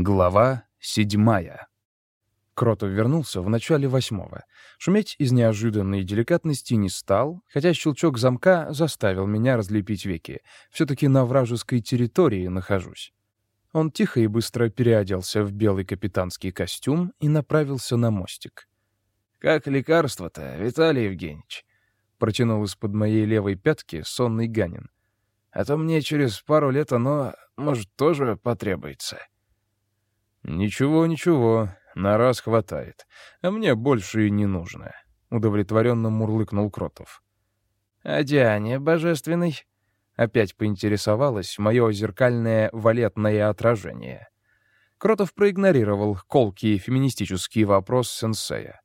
Глава седьмая. Кротов вернулся в начале восьмого. Шуметь из неожиданной деликатности не стал, хотя щелчок замка заставил меня разлепить веки. Все-таки на вражеской территории нахожусь. Он тихо и быстро переоделся в белый капитанский костюм и направился на мостик. «Как лекарство-то, Виталий Евгеньевич?» — протянул из-под моей левой пятки сонный Ганин. «А то мне через пару лет оно, может, тоже потребуется». «Ничего, ничего, на раз хватает. А мне больше и не нужно», — удовлетворенно мурлыкнул Кротов. «А Диане божественный?» — опять поинтересовалось мое зеркальное валетное отражение. Кротов проигнорировал колкий феминистический вопрос сенсея.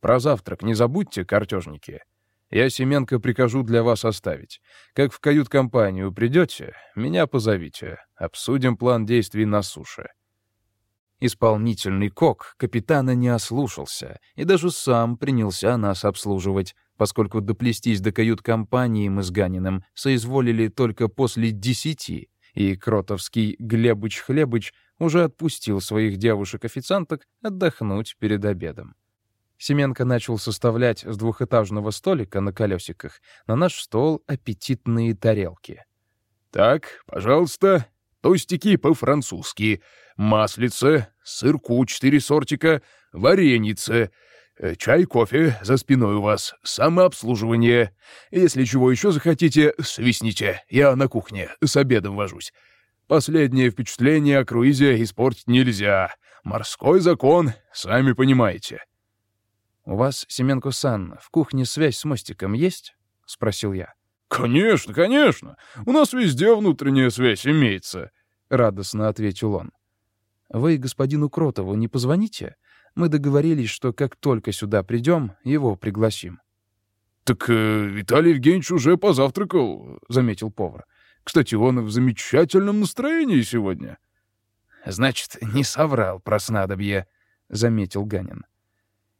«Про завтрак не забудьте, картежники. Я Семенко прикажу для вас оставить. Как в кают-компанию придете, меня позовите. Обсудим план действий на суше». Исполнительный кок капитана не ослушался и даже сам принялся нас обслуживать, поскольку доплестись до кают-компании мы с Ганиным соизволили только после десяти, и кротовский Глебыч-Хлебыч уже отпустил своих девушек-официанток отдохнуть перед обедом. Семенко начал составлять с двухэтажного столика на колесиках на наш стол аппетитные тарелки. «Так, пожалуйста, тостики по-французски, маслице, сырку четыре сортика, варенице, э, чай, кофе за спиной у вас, самообслуживание. Если чего еще захотите, свистните, я на кухне с обедом вожусь. Последнее впечатление о круизе испортить нельзя. Морской закон, сами понимаете». «У вас, Семенко-сан, в кухне связь с мостиком есть?» — спросил я. «Конечно, конечно. У нас везде внутренняя связь имеется», — радостно ответил он. Вы господину Кротову не позвоните? Мы договорились, что как только сюда придем, его пригласим». «Так э, Виталий Евгеньевич уже позавтракал», — заметил повар. «Кстати, он в замечательном настроении сегодня». «Значит, не соврал про снадобье», — заметил Ганин.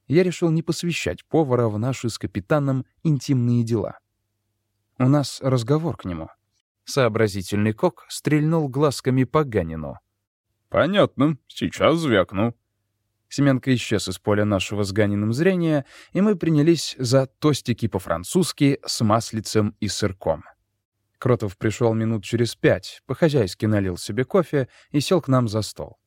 Я решил не посвящать повара в наши с капитаном интимные дела. У нас разговор к нему. Сообразительный кок стрельнул глазками по Ганину — «Понятно. Сейчас звякну». Семенко исчез из поля нашего с Ганиным зрения, и мы принялись за тостики по-французски с маслицем и сырком. Кротов пришел минут через пять, по-хозяйски налил себе кофе и сел к нам за стол.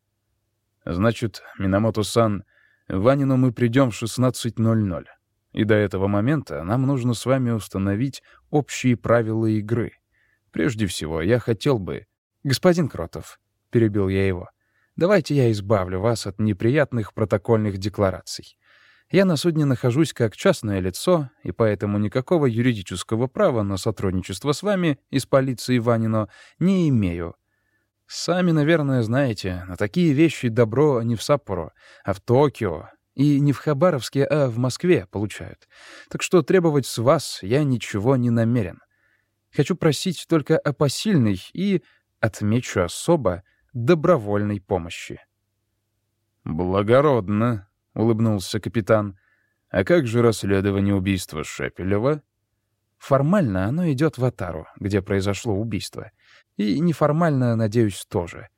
«Значит, Минамото-сан, Ванину мы придем в 16.00. И до этого момента нам нужно с вами установить общие правила игры. Прежде всего, я хотел бы...» «Господин Кротов», — перебил я его, Давайте я избавлю вас от неприятных протокольных деклараций. Я на судне нахожусь как частное лицо, и поэтому никакого юридического права на сотрудничество с вами из полиции Ванино не имею. Сами, наверное, знаете, на такие вещи добро не в Саппоро, а в Токио, и не в Хабаровске, а в Москве получают. Так что требовать с вас я ничего не намерен. Хочу просить только о посильной и, отмечу особо, добровольной помощи. «Благородно», — улыбнулся капитан. «А как же расследование убийства Шепелева?» «Формально оно идет в Атару, где произошло убийство. И неформально, надеюсь, тоже».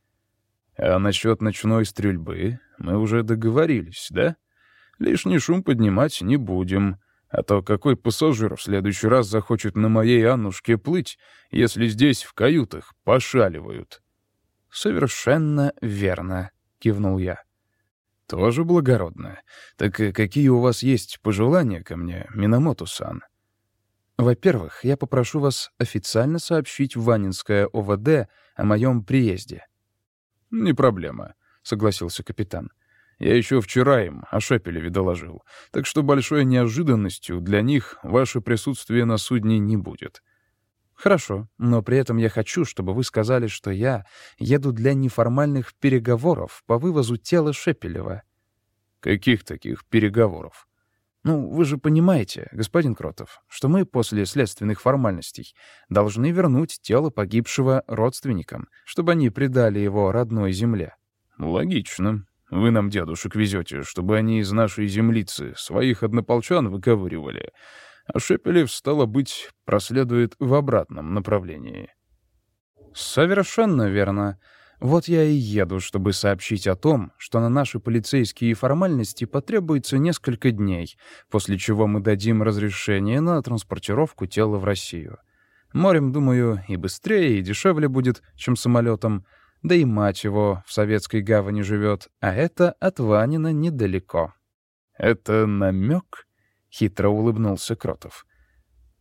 «А насчет ночной стрельбы мы уже договорились, да? Лишний шум поднимать не будем». А то какой пассажир в следующий раз захочет на моей Аннушке плыть, если здесь в каютах пошаливают?» «Совершенно верно», — кивнул я. «Тоже благородно. Так какие у вас есть пожелания ко мне, Минамото-сан?» «Во-первых, я попрошу вас официально сообщить в Ванинское ОВД о моем приезде». «Не проблема», — согласился капитан. «Я еще вчера им о Шепелеве доложил, так что большой неожиданностью для них ваше присутствие на судне не будет. Хорошо, но при этом я хочу, чтобы вы сказали, что я еду для неформальных переговоров по вывозу тела Шепелева. Каких таких переговоров? Ну, вы же понимаете, господин Кротов, что мы после следственных формальностей должны вернуть тело погибшего родственникам, чтобы они предали его родной земле. Логично. Вы нам дедушек везете, чтобы они из нашей землицы своих однополчан выковыривали, а Шепелев, стало быть, проследует в обратном направлении. «Совершенно верно. Вот я и еду, чтобы сообщить о том, что на наши полицейские формальности потребуется несколько дней, после чего мы дадим разрешение на транспортировку тела в Россию. Морем, думаю, и быстрее, и дешевле будет, чем самолетом. Да и мать его в советской гавани живет, а это от Ванина недалеко. «Это намек?» — хитро улыбнулся Кротов.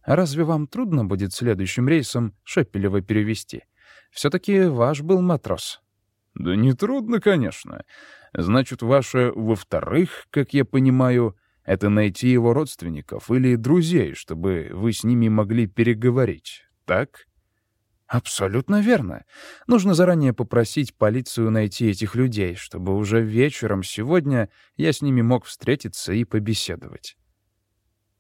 «А разве вам трудно будет следующим рейсом Шепелева перевести?» Все-таки ваш был матрос». «Да нетрудно, конечно. Значит, ваше «во-вторых», как я понимаю, это найти его родственников или друзей, чтобы вы с ними могли переговорить, так?» «Абсолютно верно. Нужно заранее попросить полицию найти этих людей, чтобы уже вечером сегодня я с ними мог встретиться и побеседовать».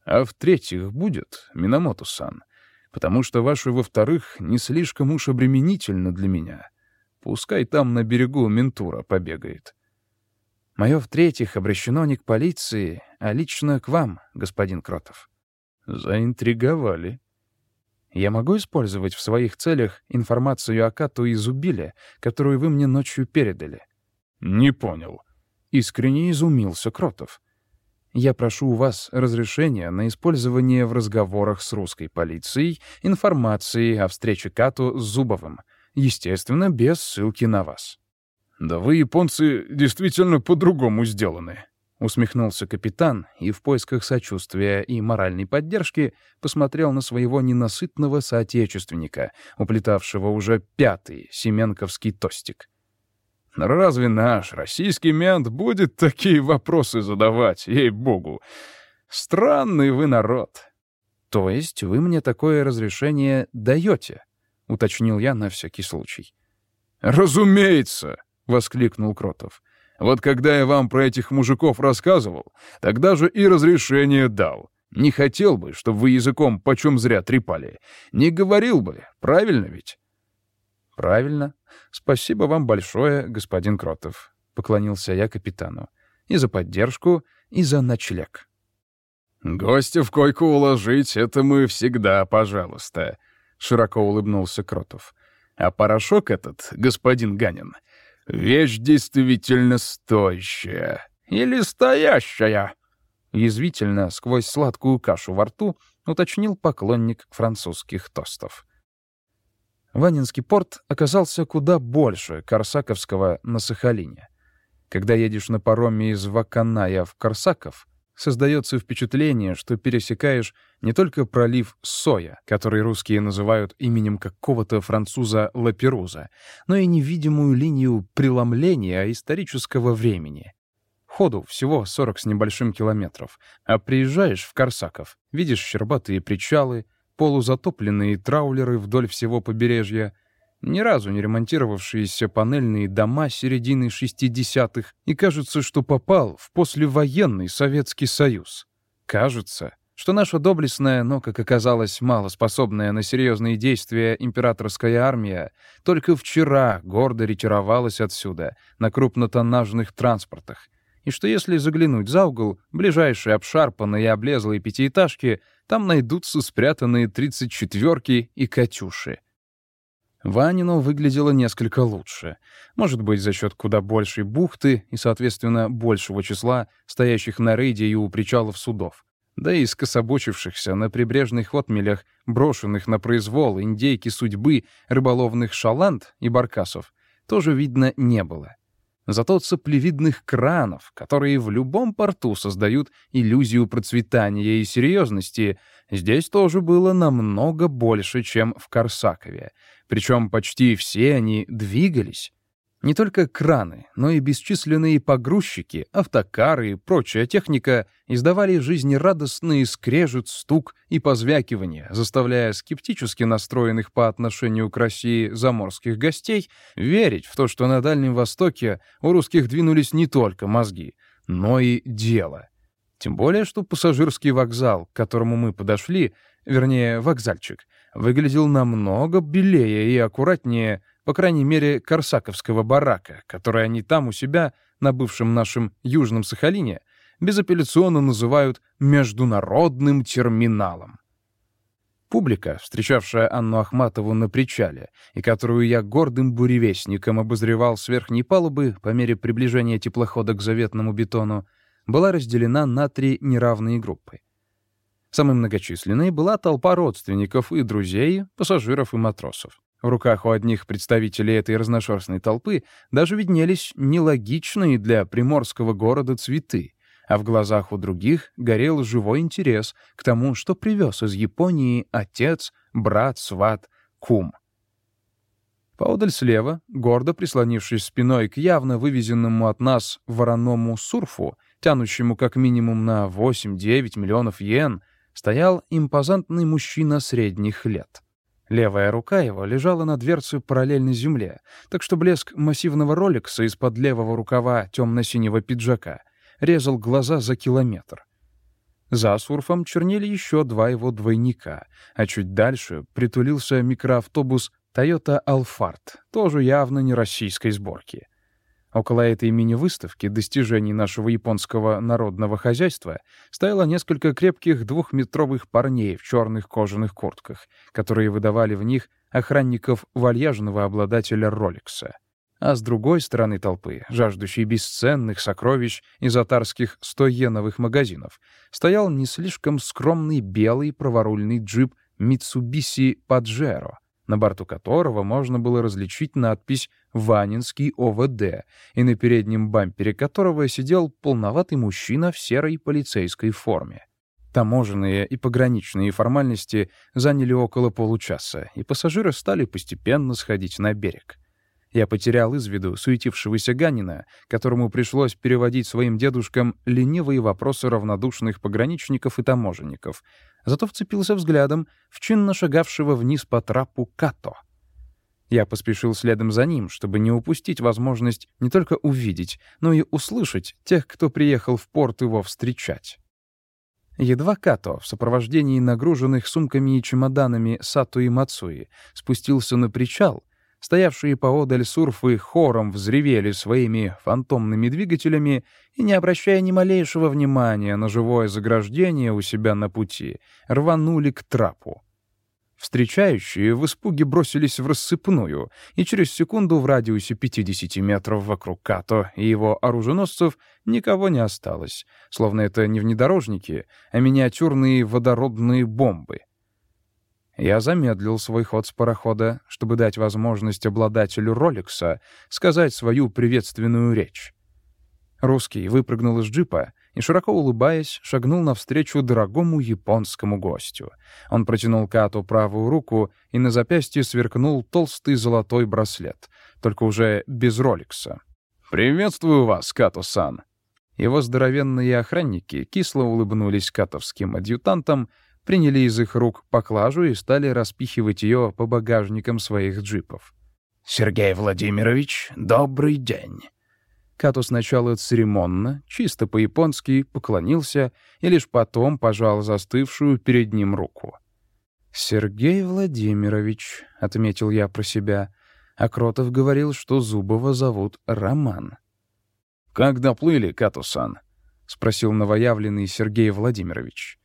«А в-третьих будет, Минамото-сан, потому что ваше, во-вторых, не слишком уж обременительно для меня. Пускай там на берегу ментура побегает. Мое, в-третьих, обращено не к полиции, а лично к вам, господин Кротов. Заинтриговали. Я могу использовать в своих целях информацию о Кату и Зубиле, которую вы мне ночью передали? Не понял. Искренне изумился Кротов. Я прошу у вас разрешения на использование в разговорах с русской полицией информации о встрече Като с Зубовым, естественно, без ссылки на вас». «Да вы, японцы, действительно по-другому сделаны», — усмехнулся капитан и в поисках сочувствия и моральной поддержки посмотрел на своего ненасытного соотечественника, уплетавшего уже пятый семенковский тостик. Разве наш российский мент будет такие вопросы задавать, ей-богу? Странный вы народ. То есть вы мне такое разрешение даете? Уточнил я на всякий случай. Разумеется, воскликнул Кротов. Вот когда я вам про этих мужиков рассказывал, тогда же и разрешение дал. Не хотел бы, чтобы вы языком почем зря трепали. Не говорил бы, правильно ведь? Правильно. Спасибо вам большое, господин Кротов, поклонился я капитану. И за поддержку, и за ночлег. Гостя в койку уложить — это мы всегда, пожалуйста, широко улыбнулся Кротов. А порошок этот, господин Ганин, вещь действительно стоящая. Или стоящая. Язвительно, сквозь сладкую кашу во рту, уточнил поклонник французских тостов. Ванинский порт оказался куда больше Корсаковского на Сахалине. Когда едешь на пароме из Ваканая в Корсаков, создается впечатление, что пересекаешь не только пролив Соя, который русские называют именем какого-то француза Лаперуза, но и невидимую линию преломления исторического времени. Ходу всего 40 с небольшим километров, а приезжаешь в Корсаков, видишь щербатые причалы — полузатопленные траулеры вдоль всего побережья, ни разу не ремонтировавшиеся панельные дома середины 60-х, и кажется, что попал в послевоенный Советский Союз. Кажется, что наша доблестная, но, как оказалось, малоспособная на серьезные действия императорская армия только вчера гордо ретировалась отсюда на крупнотоннажных транспортах, и что если заглянуть за угол, ближайшие обшарпанные и облезлые пятиэтажки — там найдутся спрятанные тридцать четверки и «Катюши». Ванино выглядело несколько лучше. Может быть, за счет куда большей бухты и, соответственно, большего числа стоящих на рейде и у причалов судов. Да и скособочившихся на прибрежных отмелях, брошенных на произвол индейки судьбы рыболовных шаланд и баркасов, тоже видно не было. Зато цеплевидных кранов, которые в любом порту создают иллюзию процветания и серьезности, здесь тоже было намного больше, чем в Корсакове. Причем почти все они двигались. Не только краны, но и бесчисленные погрузчики, автокары и прочая техника издавали жизнерадостный скрежет, стук и позвякивание, заставляя скептически настроенных по отношению к России заморских гостей верить в то, что на Дальнем Востоке у русских двинулись не только мозги, но и дело. Тем более, что пассажирский вокзал, к которому мы подошли, вернее, вокзальчик, выглядел намного белее и аккуратнее по крайней мере, корсаковского барака, который они там у себя, на бывшем нашем Южном Сахалине, безапелляционно называют «международным терминалом». Публика, встречавшая Анну Ахматову на причале, и которую я гордым буревестником обозревал с верхней палубы по мере приближения теплохода к заветному бетону, была разделена на три неравные группы. Самой многочисленной была толпа родственников и друзей, пассажиров и матросов. В руках у одних представителей этой разношерстной толпы даже виднелись нелогичные для приморского города цветы, а в глазах у других горел живой интерес к тому, что привез из Японии отец, брат, сват, кум. Поодаль слева, гордо прислонившись спиной к явно вывезенному от нас вороному сурфу, тянущему как минимум на 8-9 миллионов йен, стоял импозантный мужчина средних лет. Левая рука его лежала на дверце параллельно земле, так что блеск массивного роликса из-под левого рукава темно-синего пиджака резал глаза за километр. За сурфом чернели еще два его двойника, а чуть дальше притулился микроавтобус Toyota Alphard, тоже явно не российской сборки. Около этой мини-выставки достижений нашего японского народного хозяйства стояло несколько крепких двухметровых парней в черных кожаных куртках, которые выдавали в них охранников вальяжного обладателя Роликса — а с другой стороны толпы, жаждущей бесценных сокровищ из атарских стоеновых магазинов, стоял не слишком скромный белый праворульный джип Mitsubishi Pajero, на борту которого можно было различить надпись «Ванинский ОВД», и на переднем бампере которого сидел полноватый мужчина в серой полицейской форме. Таможенные и пограничные формальности заняли около получаса, и пассажиры стали постепенно сходить на берег — я потерял из виду суетившегося Ганина, которому пришлось переводить своим дедушкам ленивые вопросы равнодушных пограничников и таможенников, зато вцепился взглядом в чинно шагавшего вниз по трапу Като. Я поспешил следом за ним, чтобы не упустить возможность не только увидеть, но и услышать тех, кто приехал в порт его встречать. Едва Като в сопровождении нагруженных сумками и чемоданами Сату и Мацуи спустился на причал — Стоявшие поодаль сурфы хором взревели своими фантомными двигателями и, не обращая ни малейшего внимания на живое заграждение у себя на пути, рванули к трапу. Встречающие в испуге бросились в рассыпную, и через секунду в радиусе 50 метров вокруг Като и его оруженосцев никого не осталось, словно это не внедорожники, а миниатюрные водородные бомбы — я замедлил свой ход с парохода, чтобы дать возможность обладателю Роликса сказать свою приветственную речь. Русский выпрыгнул из джипа и, широко улыбаясь, шагнул навстречу дорогому японскому гостю. Он протянул Като правую руку, и на запястье сверкнул толстый золотой браслет, только уже без Роликса. «Приветствую вас, Като-сан!» Его здоровенные охранники кисло улыбнулись катовским адъютантам, приняли из их рук поклажу и стали распихивать ее по багажникам своих джипов. «Сергей Владимирович, добрый день!» Като сначала церемонно, чисто по-японски, поклонился и лишь потом пожал застывшую перед ним руку. «Сергей Владимирович», — отметил я про себя, а Кротов говорил, что Зубова зовут Роман. «Как доплыли, Като-сан?» — спросил новоявленный Сергей Владимирович.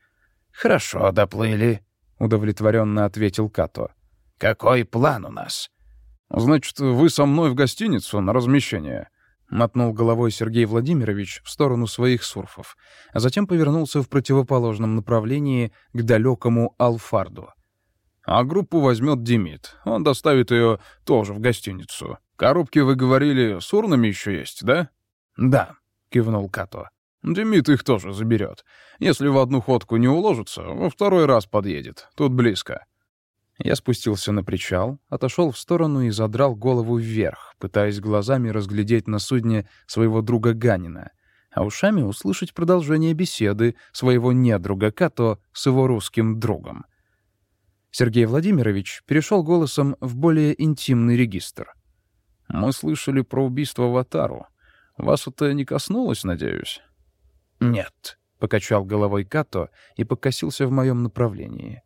«Хорошо доплыли», — удовлетворенно ответил Като. «Какой план у нас?» «Значит, вы со мной в гостиницу на размещение?» — мотнул головой Сергей Владимирович в сторону своих сурфов, а затем повернулся в противоположном направлении к далекому Алфарду. «А группу возьмет Демид. Он доставит ее тоже в гостиницу. Коробки, вы говорили, с урнами еще есть, да?» «Да», — кивнул Като. Демид их тоже заберет. Если в одну ходку не уложится, во второй раз подъедет. Тут близко. Я спустился на причал, отошел в сторону и задрал голову вверх, пытаясь глазами разглядеть на судне своего друга Ганина, а ушами услышать продолжение беседы своего недруга Като с его русским другом. Сергей Владимирович перешел голосом в более интимный регистр. «Мы слышали про убийство Ватару. Вас это не коснулось, надеюсь?» «Нет», — покачал головой Като и покосился в моем направлении.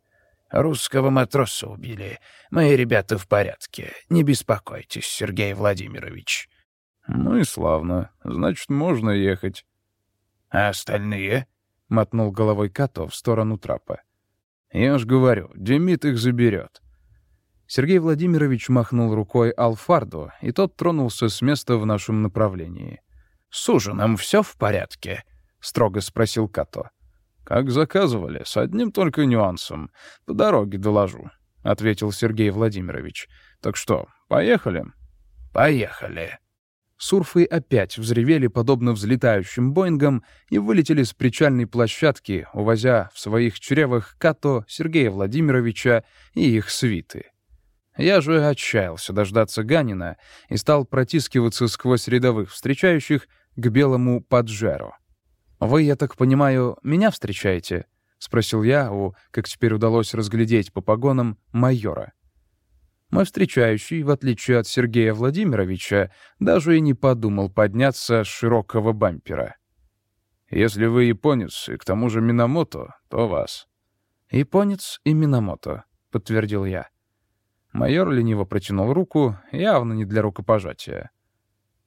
«Русского матроса убили. Мои ребята в порядке. Не беспокойтесь, Сергей Владимирович». «Ну и славно. Значит, можно ехать». «А остальные?» — мотнул головой Като в сторону трапа. Я ж говорю, Демид их заберет. Сергей Владимирович махнул рукой Алфарду, и тот тронулся с места в нашем направлении. «С ужином все в порядке?» — строго спросил Като. «Как заказывали, с одним только нюансом. По дороге доложу», — ответил Сергей Владимирович. «Так что, поехали?» «Поехали». Сурфы опять взревели, подобно взлетающим Боингам, и вылетели с причальной площадки, увозя в своих чревах Като, Сергея Владимировича и их свиты. Я же отчаялся дождаться Ганина и стал протискиваться сквозь рядовых встречающих к белому поджеру. «Вы, я так понимаю, меня встречаете?» — спросил я у, как теперь удалось разглядеть по погонам, майора. Мой встречающий, в отличие от Сергея Владимировича, даже и не подумал подняться с широкого бампера. «Если вы японец и к тому же Минамото, то вас». «Японец и Минамото», — подтвердил я. Майор лениво протянул руку, явно не для рукопожатия.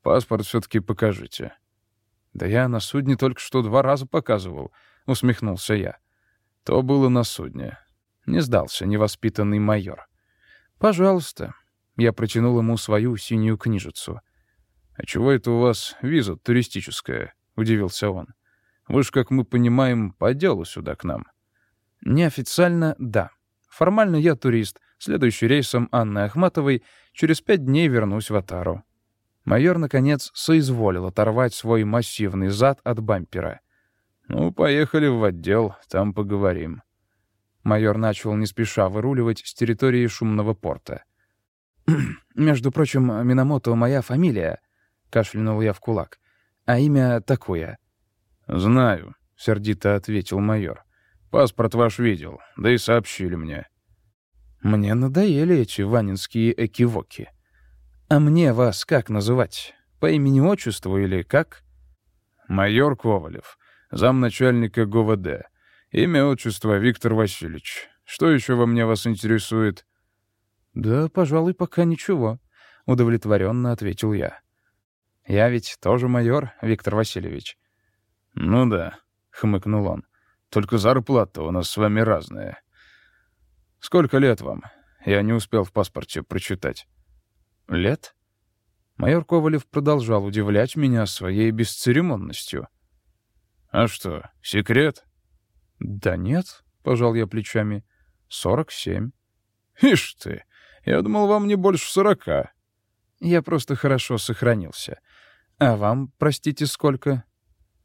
«Паспорт все-таки покажите». «Да я на судне только что два раза показывал», — усмехнулся я. «То было на судне». Не сдался невоспитанный майор. «Пожалуйста». Я протянул ему свою синюю книжицу. «А чего это у вас виза туристическая?» — удивился он. «Вы ж, как мы понимаем, по делу сюда к нам». «Неофициально — да. Формально я турист. Следующий рейсом Анны Ахматовой через пять дней вернусь в Атару». Майор, наконец, соизволил оторвать свой массивный зад от бампера. «Ну, поехали в отдел, там поговорим». Майор начал не спеша выруливать с территории шумного порта. «Между прочим, Минамото — моя фамилия», — кашлянул я в кулак. «А имя такое». «Знаю», — сердито ответил майор. «Паспорт ваш видел, да и сообщили мне». «Мне надоели эти ванинские экивоки. А мне вас как называть? По имени-отчеству или как?» «Майор Ковалев, замначальника ГУВД. Имя, отчество Виктор Васильевич. Что еще во мне вас интересует?» «Да, пожалуй, пока ничего», — удовлетворенно ответил я. «Я ведь тоже майор, Виктор Васильевич». «Ну да», — хмыкнул он. «Только зарплата у нас с вами разная». «Сколько лет вам?» Я не успел в паспорте прочитать. «Лет?» Майор Ковалев продолжал удивлять меня своей бесцеремонностью. «А что, секрет?» «Да нет», — пожал я плечами. «Сорок семь». «Ишь ты! Я думал, вам не больше сорока». «Я просто хорошо сохранился. А вам, простите, сколько?»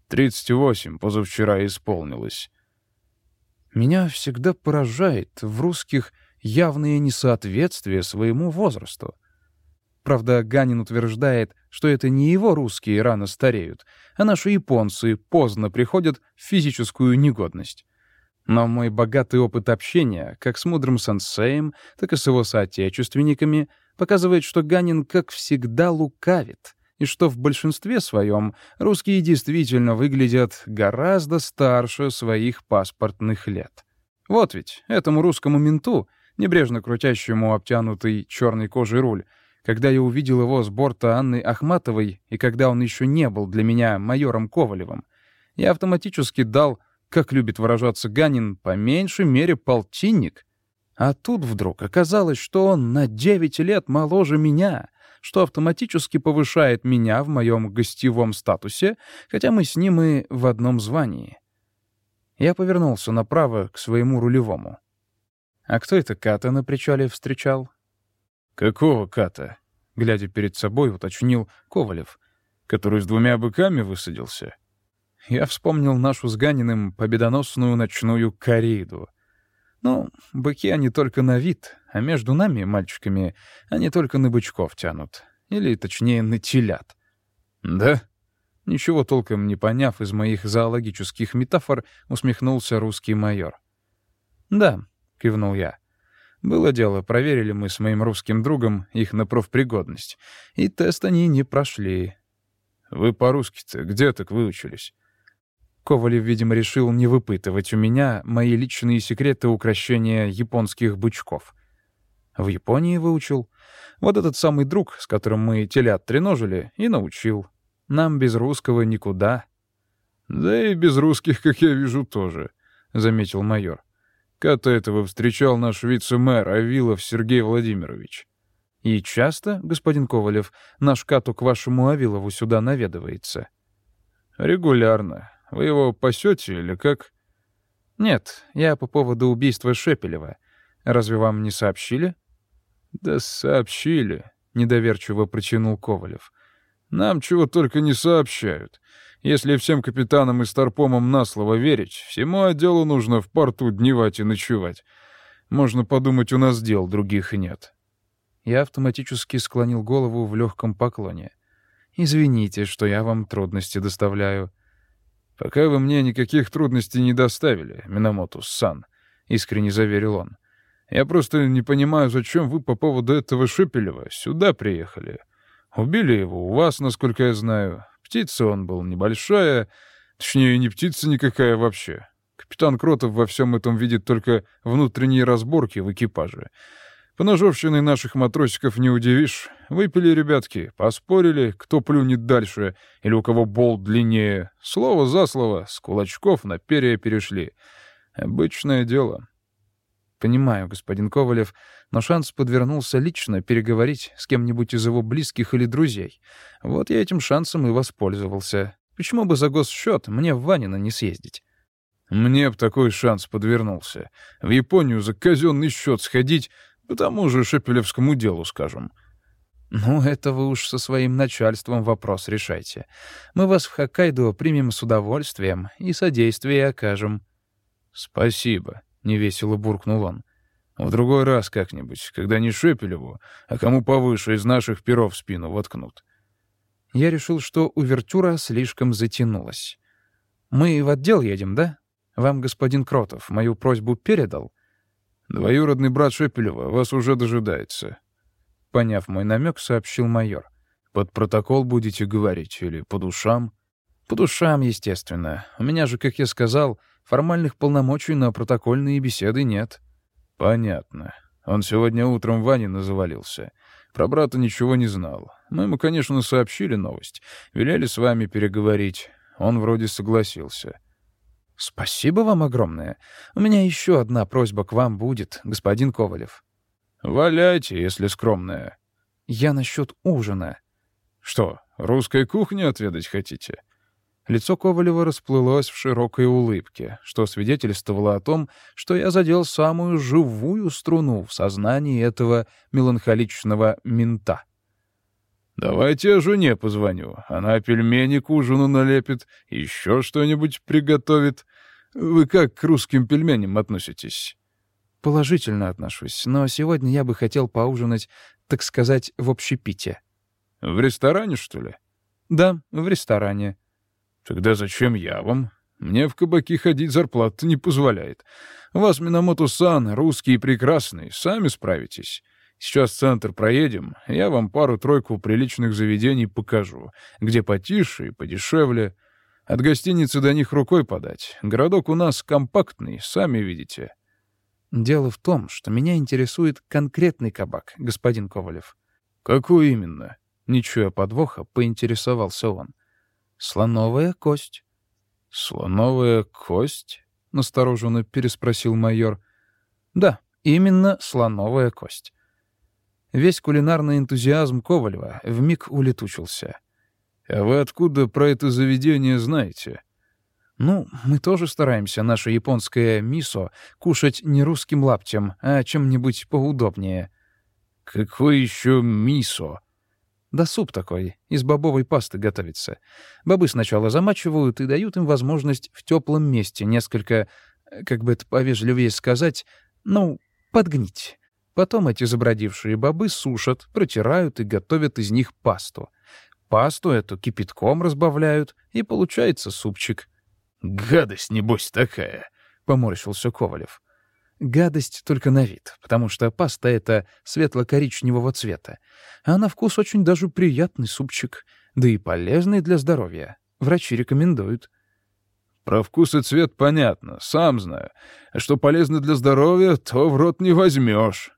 «Тридцать восемь позавчера исполнилось». Меня всегда поражает в русских явное несоответствие своему возрасту. Правда, Ганин утверждает, что это не его русские рано стареют, а наши японцы поздно приходят в физическую негодность. Но мой богатый опыт общения, как с мудрым сенсеем, так и с его соотечественниками, показывает, что Ганин, как всегда, лукавит, и что в большинстве своем русские действительно выглядят гораздо старше своих паспортных лет. Вот ведь этому русскому менту, небрежно крутящему обтянутый черной кожей руль, когда я увидел его с борта Анны Ахматовой и когда он еще не был для меня майором Ковалевым, я автоматически дал, как любит выражаться Ганин, по меньшей мере полтинник. А тут вдруг оказалось, что он на 9 лет моложе меня, что автоматически повышает меня в моем гостевом статусе, хотя мы с ним и в одном звании. Я повернулся направо к своему рулевому. «А кто это Ката на причале встречал?» «Какого ката?» — глядя перед собой, уточнил Ковалев, который с двумя быками высадился. Я вспомнил нашу с Ганиным победоносную ночную кориду. Ну, быки они только на вид, а между нами, мальчиками, они только на бычков тянут. Или, точнее, на телят. «Да?» Ничего толком не поняв из моих зоологических метафор, усмехнулся русский майор. «Да», — кивнул я. Было дело, проверили мы с моим русским другом их на профпригодность. И тест они не прошли. Вы по-русски-то где так выучились? Ковалев, видимо, решил не выпытывать у меня мои личные секреты украшения японских бычков. В Японии выучил. Вот этот самый друг, с которым мы телят треножили, и научил. Нам без русского никуда. — Да и без русских, как я вижу, тоже, — заметил майор. Как-то этого встречал наш вице-мэр Авилов Сергей Владимирович. И часто, господин Ковалев, наш Кату к вашему Авилову сюда наведывается? Регулярно. Вы его пасете или как? Нет, я по поводу убийства Шепелева. Разве вам не сообщили? Да сообщили, недоверчиво протянул Ковалев. Нам чего только не сообщают. Если всем капитанам и старпомам на слово верить, всему отделу нужно в порту дневать и ночевать. Можно подумать, у нас дел других нет. Я автоматически склонил голову в легком поклоне. «Извините, что я вам трудности доставляю». «Пока вы мне никаких трудностей не доставили, Минамотус-сан», — искренне заверил он. «Я просто не понимаю, зачем вы по поводу этого Шепелева сюда приехали. Убили его у вас, насколько я знаю. Птица он был небольшая, точнее, не птица никакая вообще. Капитан Кротов во всем этом видит только внутренние разборки в экипаже. Поножовщиной наших матросиков не удивишь. Выпили ребятки, поспорили, кто плюнет дальше или у кого болт длиннее. Слово за слово, с кулачков на перья перешли. Обычное дело. Понимаю, господин Ковалев, но шанс подвернулся лично переговорить с кем-нибудь из его близких или друзей. Вот я этим шансом и воспользовался. Почему бы за госсчет мне в Ванина не съездить? Мне б такой шанс подвернулся. В Японию за казенный счет сходить по тому же Шепелевскому делу, скажем. «Ну, это вы уж со своим начальством вопрос решайте. Мы вас в Хоккайдо примем с удовольствием и содействие окажем». «Спасибо», — невесело буркнул он. «В другой раз как-нибудь, когда не Шепелеву, а кому повыше из наших перов спину воткнут». Я решил, что увертюра слишком затянулась. «Мы в отдел едем, да? Вам господин Кротов мою просьбу передал?» «Двоюродный брат Шепелева вас уже дожидается». Поняв мой намек, сообщил майор. «Под протокол будете говорить или по душам?» «По душам, естественно. У меня же, как я сказал, формальных полномочий на протокольные беседы нет». «Понятно. Он сегодня утром Ване называлился. Про брата ничего не знал. Мы ему, конечно, сообщили новость. Велели с вами переговорить. Он вроде согласился. «Спасибо вам огромное. У меня еще одна просьба к вам будет, господин Ковалев». «Валяйте, если скромная». «Я насчет ужина». «Что, русской кухни отведать хотите?» Лицо Ковалева расплылось в широкой улыбке, что свидетельствовало о том, что я задел самую живую струну в сознании этого меланхоличного мента. «Давайте я жене позвоню. Она пельмени к ужину налепит, еще что-нибудь приготовит. Вы как к русским пельменям относитесь?» «Положительно отношусь, но сегодня я бы хотел поужинать, так сказать, в общепите». «В ресторане, что ли?» «Да, в ресторане». «Тогда зачем я вам? Мне в кабаки ходить зарплата не позволяет. Вас Минамото-сан, русский прекрасный, сами справитесь». Сейчас в центр проедем, я вам пару-тройку приличных заведений покажу, где потише и подешевле. От гостиницы до них рукой подать. Городок у нас компактный, сами видите. Дело в том, что меня интересует конкретный кабак, господин Ковалев. Какой именно? Ничего подвоха, поинтересовался он. Слоновая кость. Слоновая кость? Настороженно переспросил майор. Да, именно слоновая кость. Весь кулинарный энтузиазм Ковалева вмиг улетучился. «А вы откуда про это заведение знаете?» «Ну, мы тоже стараемся наше японское мисо кушать не русским лаптем, а чем-нибудь поудобнее». «Какой еще мисо?» «Да суп такой, из бобовой пасты готовится. Бобы сначала замачивают и дают им возможность в теплом месте несколько, как бы это повежливее сказать, ну, подгнить. Потом эти забродившие бобы сушат, протирают и готовят из них пасту. Пасту эту кипятком разбавляют, и получается супчик. «Гадость, небось, такая!» — поморщился Ковалев. Гадость только на вид, потому что паста эта светло-коричневого цвета. А на вкус очень даже приятный супчик, да и полезный для здоровья. Врачи рекомендуют. Про вкус и цвет понятно, сам знаю. А что полезно для здоровья, то в рот не возьмешь.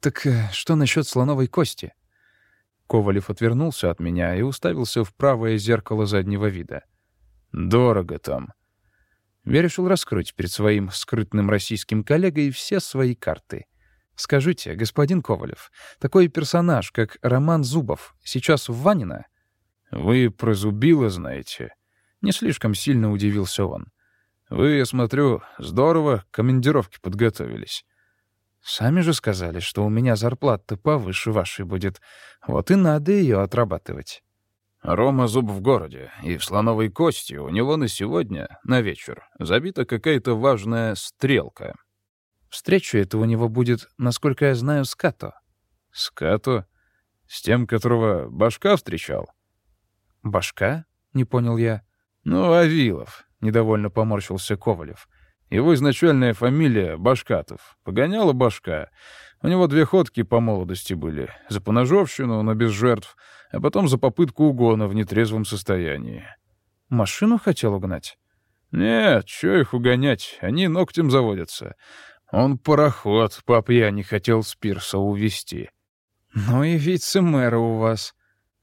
«Так э, что насчет слоновой кости?» Ковалев отвернулся от меня и уставился в правое зеркало заднего вида. «Дорого там». Я решил раскрыть перед своим скрытным российским коллегой все свои карты. Скажите, господин Ковалев, такой персонаж, как Роман Зубов, сейчас в Ванино? Вы про Зубила знаете? Не слишком сильно удивился он. Вы, я смотрю, здорово к командировке подготовились. Сами же сказали, что у меня зарплата повыше вашей будет. Вот и надо ее отрабатывать. Рома зуб в городе, и в слоновой кости у него на сегодня, на вечер, забита какая-то важная стрелка. Встреча это у него будет, насколько я знаю, с Като. С Като? С тем, которого Башка встречал? Башка? Не понял я. Ну, Авилов, недовольно поморщился Ковалев. Его изначальная фамилия Башкатов. Погоняла Башка. У него две ходки по молодости были. За поножовщину, но без жертв, а потом за попытку угона в нетрезвом состоянии. Машину хотел угнать? Нет, что их угонять, они ногтем заводятся. Он пароход по пьяни хотел с пирса увезти. Ну и вице-мэра у вас.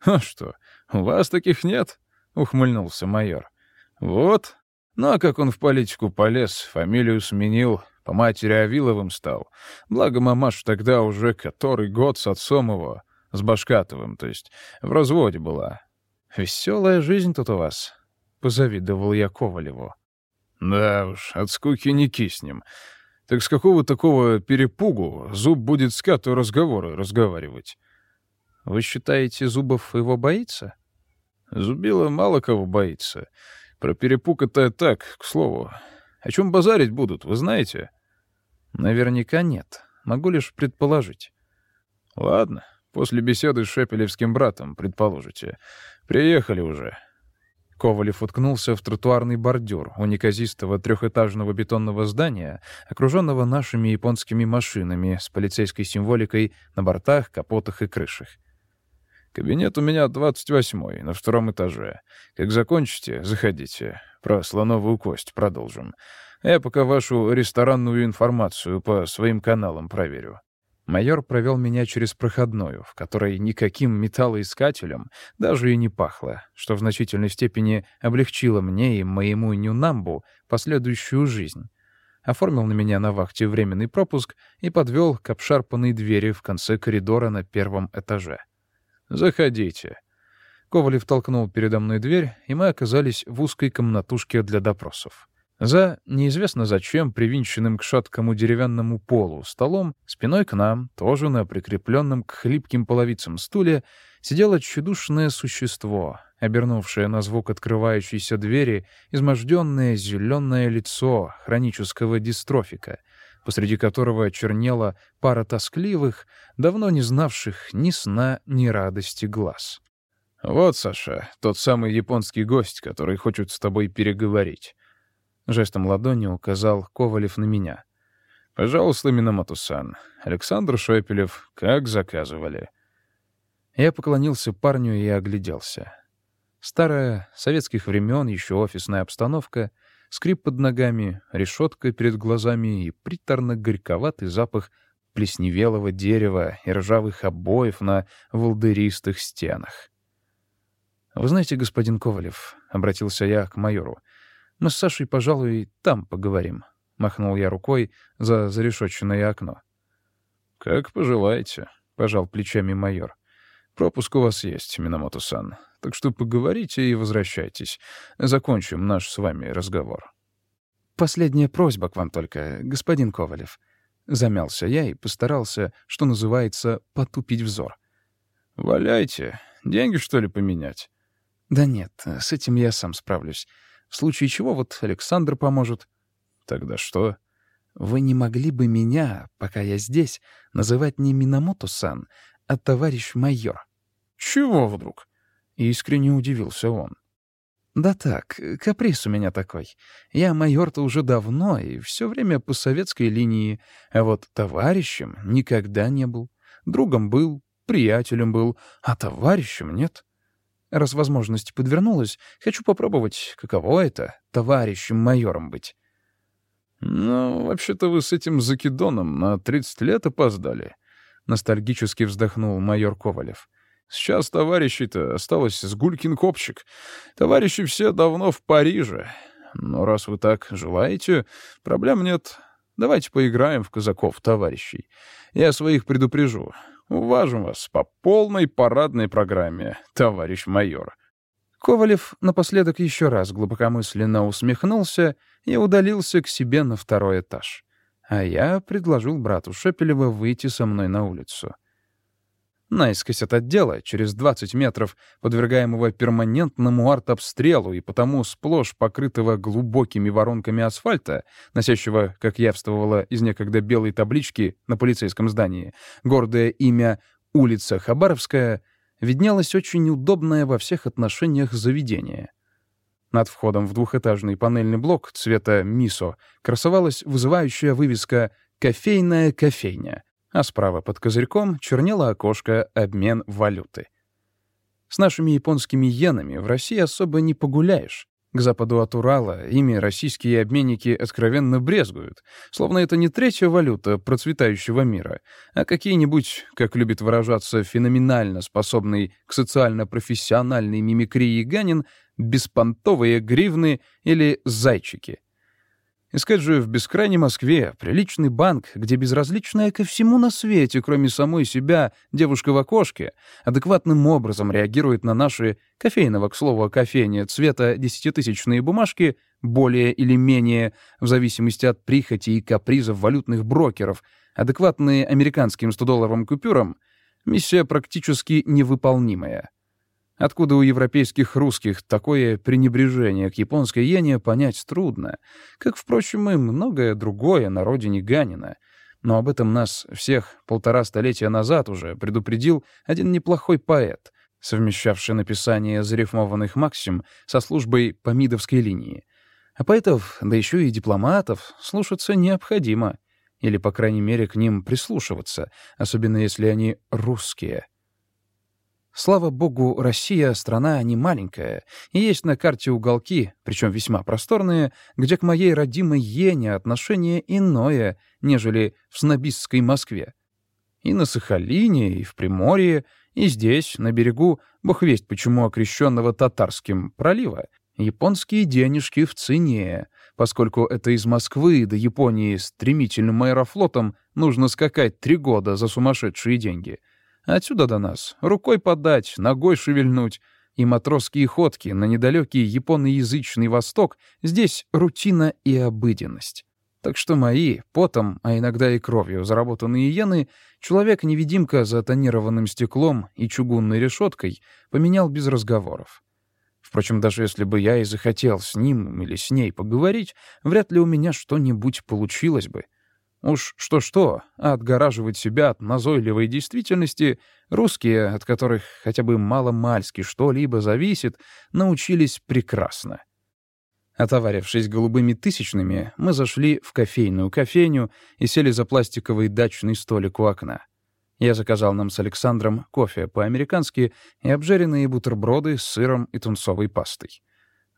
А что, у вас таких нет? Ухмыльнулся майор. Вот. Ну а как он в политику полез, фамилию сменил, по матери Авиловым стал. Благо мамаш тогда уже который год с отцом его, с Башкатовым, то есть, в разводе была. Веселая жизнь тут у вас, — позавидовал я Ковалеву. Да уж, от скуки не киснем. Так с какого такого перепугу Зуб будет с Кату разговоры разговаривать? Вы считаете, Зубов его боится? Зубила мало кого боится. Про перепуг это так, к слову. О чем базарить будут, вы знаете? Наверняка нет. Могу лишь предположить. Ладно, после беседы с Шепелевским братом, предположите. Приехали уже. Ковалев уткнулся в тротуарный бордюр у неказистого трехэтажного бетонного здания, окруженного нашими японскими машинами с полицейской символикой на бортах, капотах и крышах. «Кабинет у меня 28-й, на втором этаже. Как закончите, заходите. Про слоновую кость продолжим. Я пока вашу ресторанную информацию по своим каналам проверю. Майор провел меня через проходную, в которой никаким металлоискателем даже и не пахло, что в значительной степени облегчило мне и моему нюнамбу последующую жизнь. Оформил на меня на вахте временный пропуск и подвел к обшарпанной двери в конце коридора на первом этаже. «Заходите». Ковалев толкнул передо мной дверь, и мы оказались в узкой комнатушке для допросов. За неизвестно зачем привинченным к шаткому деревянному полу столом, спиной к нам, тоже на прикрепленном к хлипким половицам стуле, сидело тщедушное существо, обернувшее на звук открывающейся двери изможденное зеленое лицо хронического дистрофика, посреди которого чернела пара тоскливых, давно не знавших ни сна, ни радости глаз. «Вот, Саша, тот самый японский гость, который хочет с тобой переговорить». Жестом ладони указал Ковалев на меня. «Пожалуйста, Минамото-сан. Александр Шепелев, как заказывали». Я поклонился парню и огляделся. Старая, советских времен, еще офисная обстановка, скрип под ногами, решетка перед глазами и приторно-горьковатый запах плесневелого дерева и ржавых обоев на волдыристых стенах. «Вы знаете, господин Ковалев», — обратился я к майору, — мы с Сашей, пожалуй, там поговорим. Махнул я рукой за зарешоченное окно. «Как пожелаете», — пожал плечами майор. «Пропуск у вас есть, Минамото-сан. Так что поговорите и возвращайтесь. Закончим наш с вами разговор». «Последняя просьба к вам только, господин Ковалев». Замялся я и постарался, что называется, потупить взор. «Валяйте. Деньги, что ли, поменять?» «Да нет, с этим я сам справлюсь. В случае чего вот Александр поможет. Тогда что? Вы не могли бы меня, пока я здесь, называть не Минамото-сан, а товарищ майор? Чего вдруг? Искренне удивился он. Да так, каприз у меня такой. Я майор-то уже давно и все время по советской линии, а вот товарищем никогда не был. Другом был, приятелем был, а товарищем нет. Раз возможность подвернулась, хочу попробовать, каково это — товарищем майором быть. «Ну, вообще-то вы с этим закидоном на 30 лет опоздали», — ностальгически вздохнул майор Ковалев. «Сейчас товарищей-то осталось с гулькин копчик. Товарищи все давно в Париже. Но раз вы так желаете, проблем нет. Давайте поиграем в казаков, товарищей. Я своих предупрежу. Уважим вас по полной парадной программе, товарищ майор». Ковалев напоследок еще раз глубокомысленно усмехнулся и удалился к себе на второй этаж. А я предложил брату Шепелева выйти со мной на улицу. Наискось от отдела, через 20 метров, подвергаемого перманентному артобстрелу и потому сплошь покрытого глубокими воронками асфальта, носящего, как явствовало из некогда белой таблички на полицейском здании, гордое имя «Улица Хабаровская», виднелось очень удобное во всех отношениях заведение. Над входом в двухэтажный панельный блок цвета мисо красовалась вызывающая вывеска «Кофейная кофейня», а справа под козырьком чернело окошко «Обмен валюты». С нашими японскими иенами в России особо не погуляешь. К западу от Урала ими российские обменники откровенно брезгуют, словно это не третья валюта процветающего мира, а какие-нибудь, как любит выражаться феноменально способный к социально-профессиональной мимикрии Ганин, беспонтовые гривны или зайчики. Искать же в бескрайней Москве приличный банк, где безразличная ко всему на свете, кроме самой себя, девушка в окошке, адекватным образом реагирует на наши, кофейного, к слову, кофейня, цвета десятитысячные бумажки, более или менее, в зависимости от прихоти и капризов валютных брокеров, адекватные американским 100-долларовым купюрам, миссия практически невыполнимая. Откуда у европейских русских такое пренебрежение к японской иене, понять трудно, как, впрочем, и многое другое на родине Ганина. Но об этом нас всех полтора столетия назад уже предупредил один неплохой поэт, совмещавший написание зарифмованных максим со службой по мидовской линии. А поэтов, да еще и дипломатов, слушаться необходимо. Или, по крайней мере, к ним прислушиваться, особенно если они русские — Слава богу, Россия — страна не маленькая, и есть на карте уголки, причем весьма просторные, где к моей родимой Ене отношение иное, нежели в снобистской Москве. И на Сахалине, и в Приморье, и здесь, на берегу, бог весть почему окрещенного Татарским пролива, японские денежки в цене, поскольку это из Москвы до Японии стремительным аэрофлотом нужно скакать три года за сумасшедшие деньги — Отсюда до нас рукой подать, ногой шевельнуть. И матросские ходки на недалекий японоязычный восток здесь рутина и обыденность. Так что мои, потом, а иногда и кровью заработанные иены, человек-невидимка за тонированным стеклом и чугунной решеткой поменял без разговоров. Впрочем, даже если бы я и захотел с ним или с ней поговорить, вряд ли у меня что-нибудь получилось бы. Уж что-что, а отгораживать себя от назойливой действительности русские, от которых хотя бы мало-мальски что-либо зависит, научились прекрасно. Отоварившись голубыми тысячными, мы зашли в кофейную кофейню и сели за пластиковый дачный столик у окна. Я заказал нам с Александром кофе по-американски и обжаренные бутерброды с сыром и тунцовой пастой.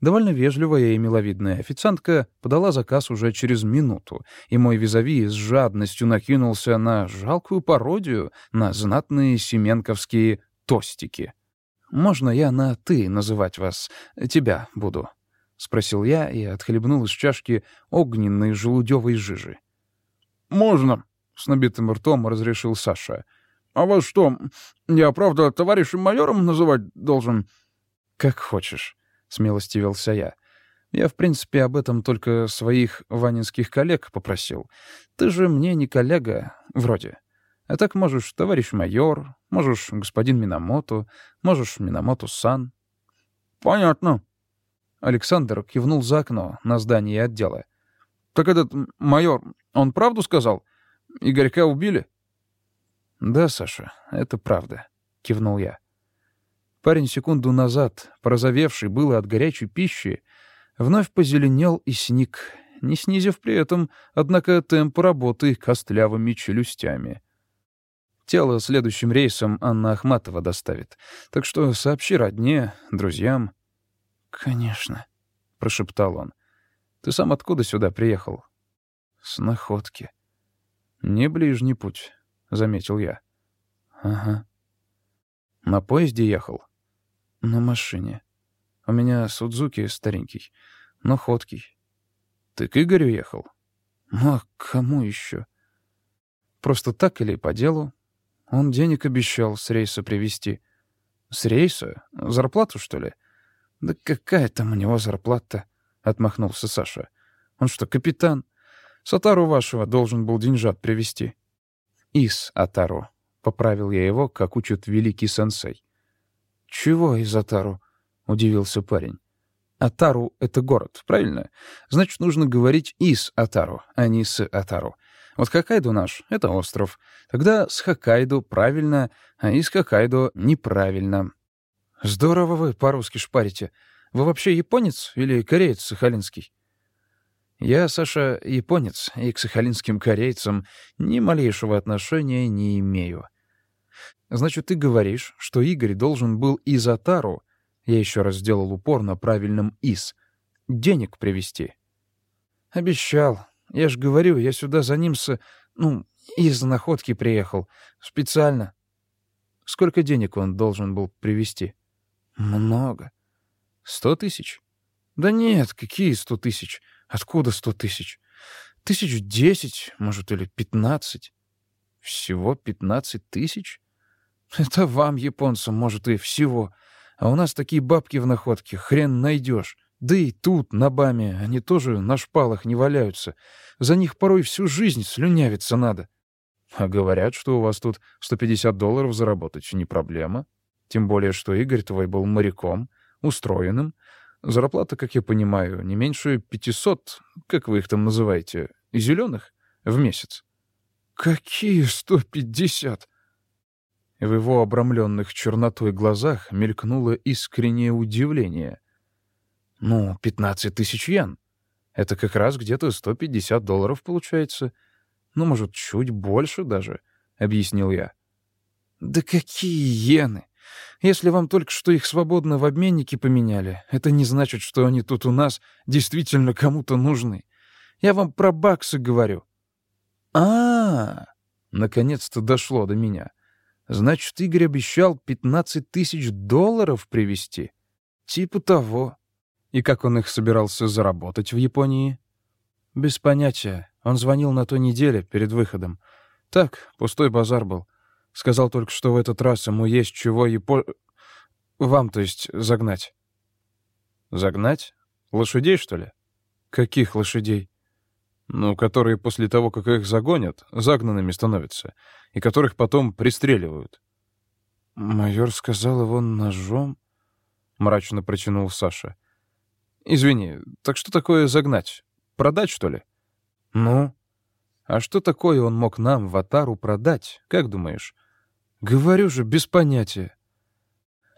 Довольно вежливая и миловидная официантка подала заказ уже через минуту, и мой визави с жадностью накинулся на жалкую пародию на знатные семенковские тостики. «Можно я на «ты» называть вас? Тебя буду?» — спросил я и отхлебнул из чашки огненной желудевой жижи. «Можно», — с набитым ртом разрешил Саша. «А вас что, я правда товарищем майором называть должен?» «Как хочешь». — смилостивился я. «Я, в принципе, об этом только своих ванинских коллег попросил. Ты же мне не коллега, вроде. А так можешь товарищ майор, можешь господин Минамото, можешь Минамото-сан». «Понятно». Александр кивнул за окно на здание отдела. «Так этот майор, он правду сказал? Игорька убили?» «Да, Саша, это правда», — кивнул я. Парень секунду назад, порозовевший было от горячей пищи, вновь позеленел и сник, не снизив при этом, однако, темп работы костлявыми челюстями. Тело следующим рейсом Анна Ахматова доставит, так что сообщи родне, друзьям. — Конечно, — прошептал он. — Ты сам откуда сюда приехал? — С находки. — Не ближний путь, — заметил я. — Ага. — На поезде ехал? — на машине. У меня Судзуки старенький. но ходкий. Ты к Игорю ехал? Ну, а кому еще? Просто так или по делу? Он денег обещал с рейса привезти. С рейса? Зарплату, что ли? Да какая там у него зарплата? Отмахнулся Саша. Он что, капитан? С Атару вашего должен был деньжат привезти. Из Атару. Поправил я его, как учит великий сенсей. «Чего из Атару?» — удивился парень. Атару — это город, правильно? Значит, нужно говорить из Атару, а не с Атару. Вот Хоккайдо наш — это остров. Тогда с Хоккайдо правильно, а из Хоккайдо неправильно. Здорово вы по-русски шпарите. Вы вообще японец или кореец сахалинский? Я, Саша, японец, и к сахалинским корейцам ни малейшего отношения не имею. Значит, ты говоришь, что Игорь должен был из Атару, я еще раз сделал упор на правильном «из», денег привезти. Обещал. Я ж говорю, я сюда за ним с... Ну, из находки приехал. Специально. Сколько денег он должен был привезти? Много. Сто тысяч? Да нет, какие сто тысяч? Откуда сто тысяч? Тысяч десять, может, или пятнадцать. Всего пятнадцать тысяч? Это вам, японцам, может, и всего. А у нас такие бабки в находке, хрен найдешь. Да и тут, на Баме, они тоже на шпалах не валяются. За них порой всю жизнь слюнявиться надо. А говорят, что у вас тут 150 долларов заработать не проблема. Тем более, что Игорь твой был моряком, устроенным. Зарплата, как я понимаю, не меньше 500, как вы их там называете, зеленых в месяц. Какие 150? В его обрамленных чернотой глазах мелькнуло искреннее удивление. «Ну, 15 тысяч йен. Это как раз где-то 150 долларов получается. Ну, может, чуть больше даже», — объяснил я. «Да какие йены! Если вам только что их свободно в обменнике поменяли, это не значит, что они тут у нас действительно кому-то нужны. Я вам про баксы говорю». «А-а-а!» Наконец-то дошло до меня. Значит, Игорь обещал 15 тысяч долларов привезти? Типа того. И как он их собирался заработать в Японии? Без понятия. Он звонил на той неделе перед выходом. Так, пустой базар был. Сказал только, что в этот раз ему есть чего Япо... Вам, то есть, загнать. Загнать? Лошадей, что ли? Каких лошадей? Ну, которые после того, как их загонят, загнанными становятся, и которых потом пристреливают. «Майор сказал его ножом?» — мрачно протянул Саша. «Извини, так что такое загнать? Продать, что ли?» «Ну?» «А что такое он мог нам в Атару продать, как думаешь?» «Говорю же, без понятия».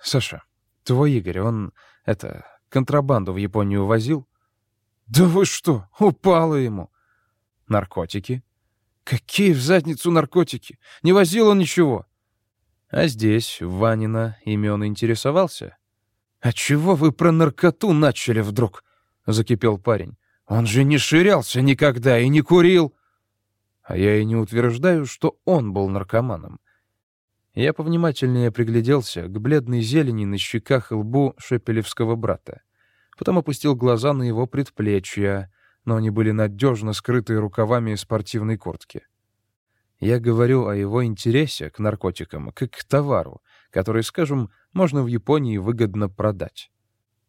«Саша, твой Игорь, он, это, контрабанду в Японию возил?» «Да вы что, упало ему!» Наркотики? Какие в задницу наркотики? Не возил он ничего. А здесь, Ванина, имен интересовался. «А чего вы про наркоту начали вдруг?» — закипел парень. «Он же не ширялся никогда и не курил!» А я и не утверждаю, что он был наркоманом. Я повнимательнее пригляделся к бледной зелени на щеках и лбу шепелевского брата. Потом опустил глаза на его предплечья, но они были надежно скрыты рукавами спортивной куртки. Я говорю о его интересе к наркотикам как к товару, который, скажем, можно в Японии выгодно продать.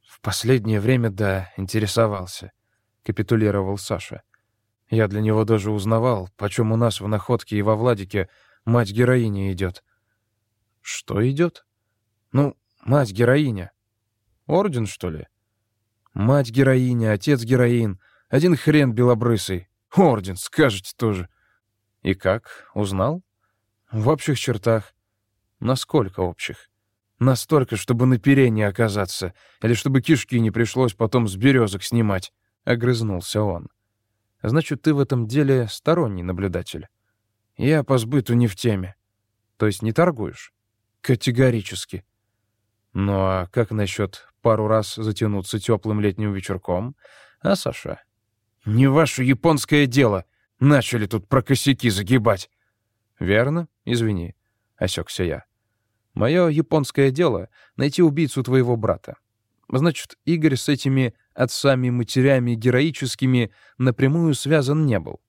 «В последнее время, да, интересовался», — капитулировал Саша. «Я для него даже узнавал, почем у нас в Находке и во Владике мать-героиня идет». «Что идет?» «Ну, мать-героиня». «Орден, что ли?» «Мать-героиня, отец-героин, один хрен белобрысый. Орден, скажете тоже. И как? Узнал? В общих чертах. Насколько общих? Настолько, чтобы на пере не оказаться, или чтобы кишки не пришлось потом с березок снимать. Огрызнулся он. Значит, ты в этом деле сторонний наблюдатель. Я по сбыту не в теме. То есть не торгуешь? Категорически. Ну а как насчет пару раз затянуться теплым летним вечерком? А, Саша? «Не ваше японское дело. Начали тут про косяки загибать». «Верно? Извини», — осекся я. «Мое японское дело — найти убийцу твоего брата. Значит, Игорь с этими отцами, матерями героическими напрямую связан не был.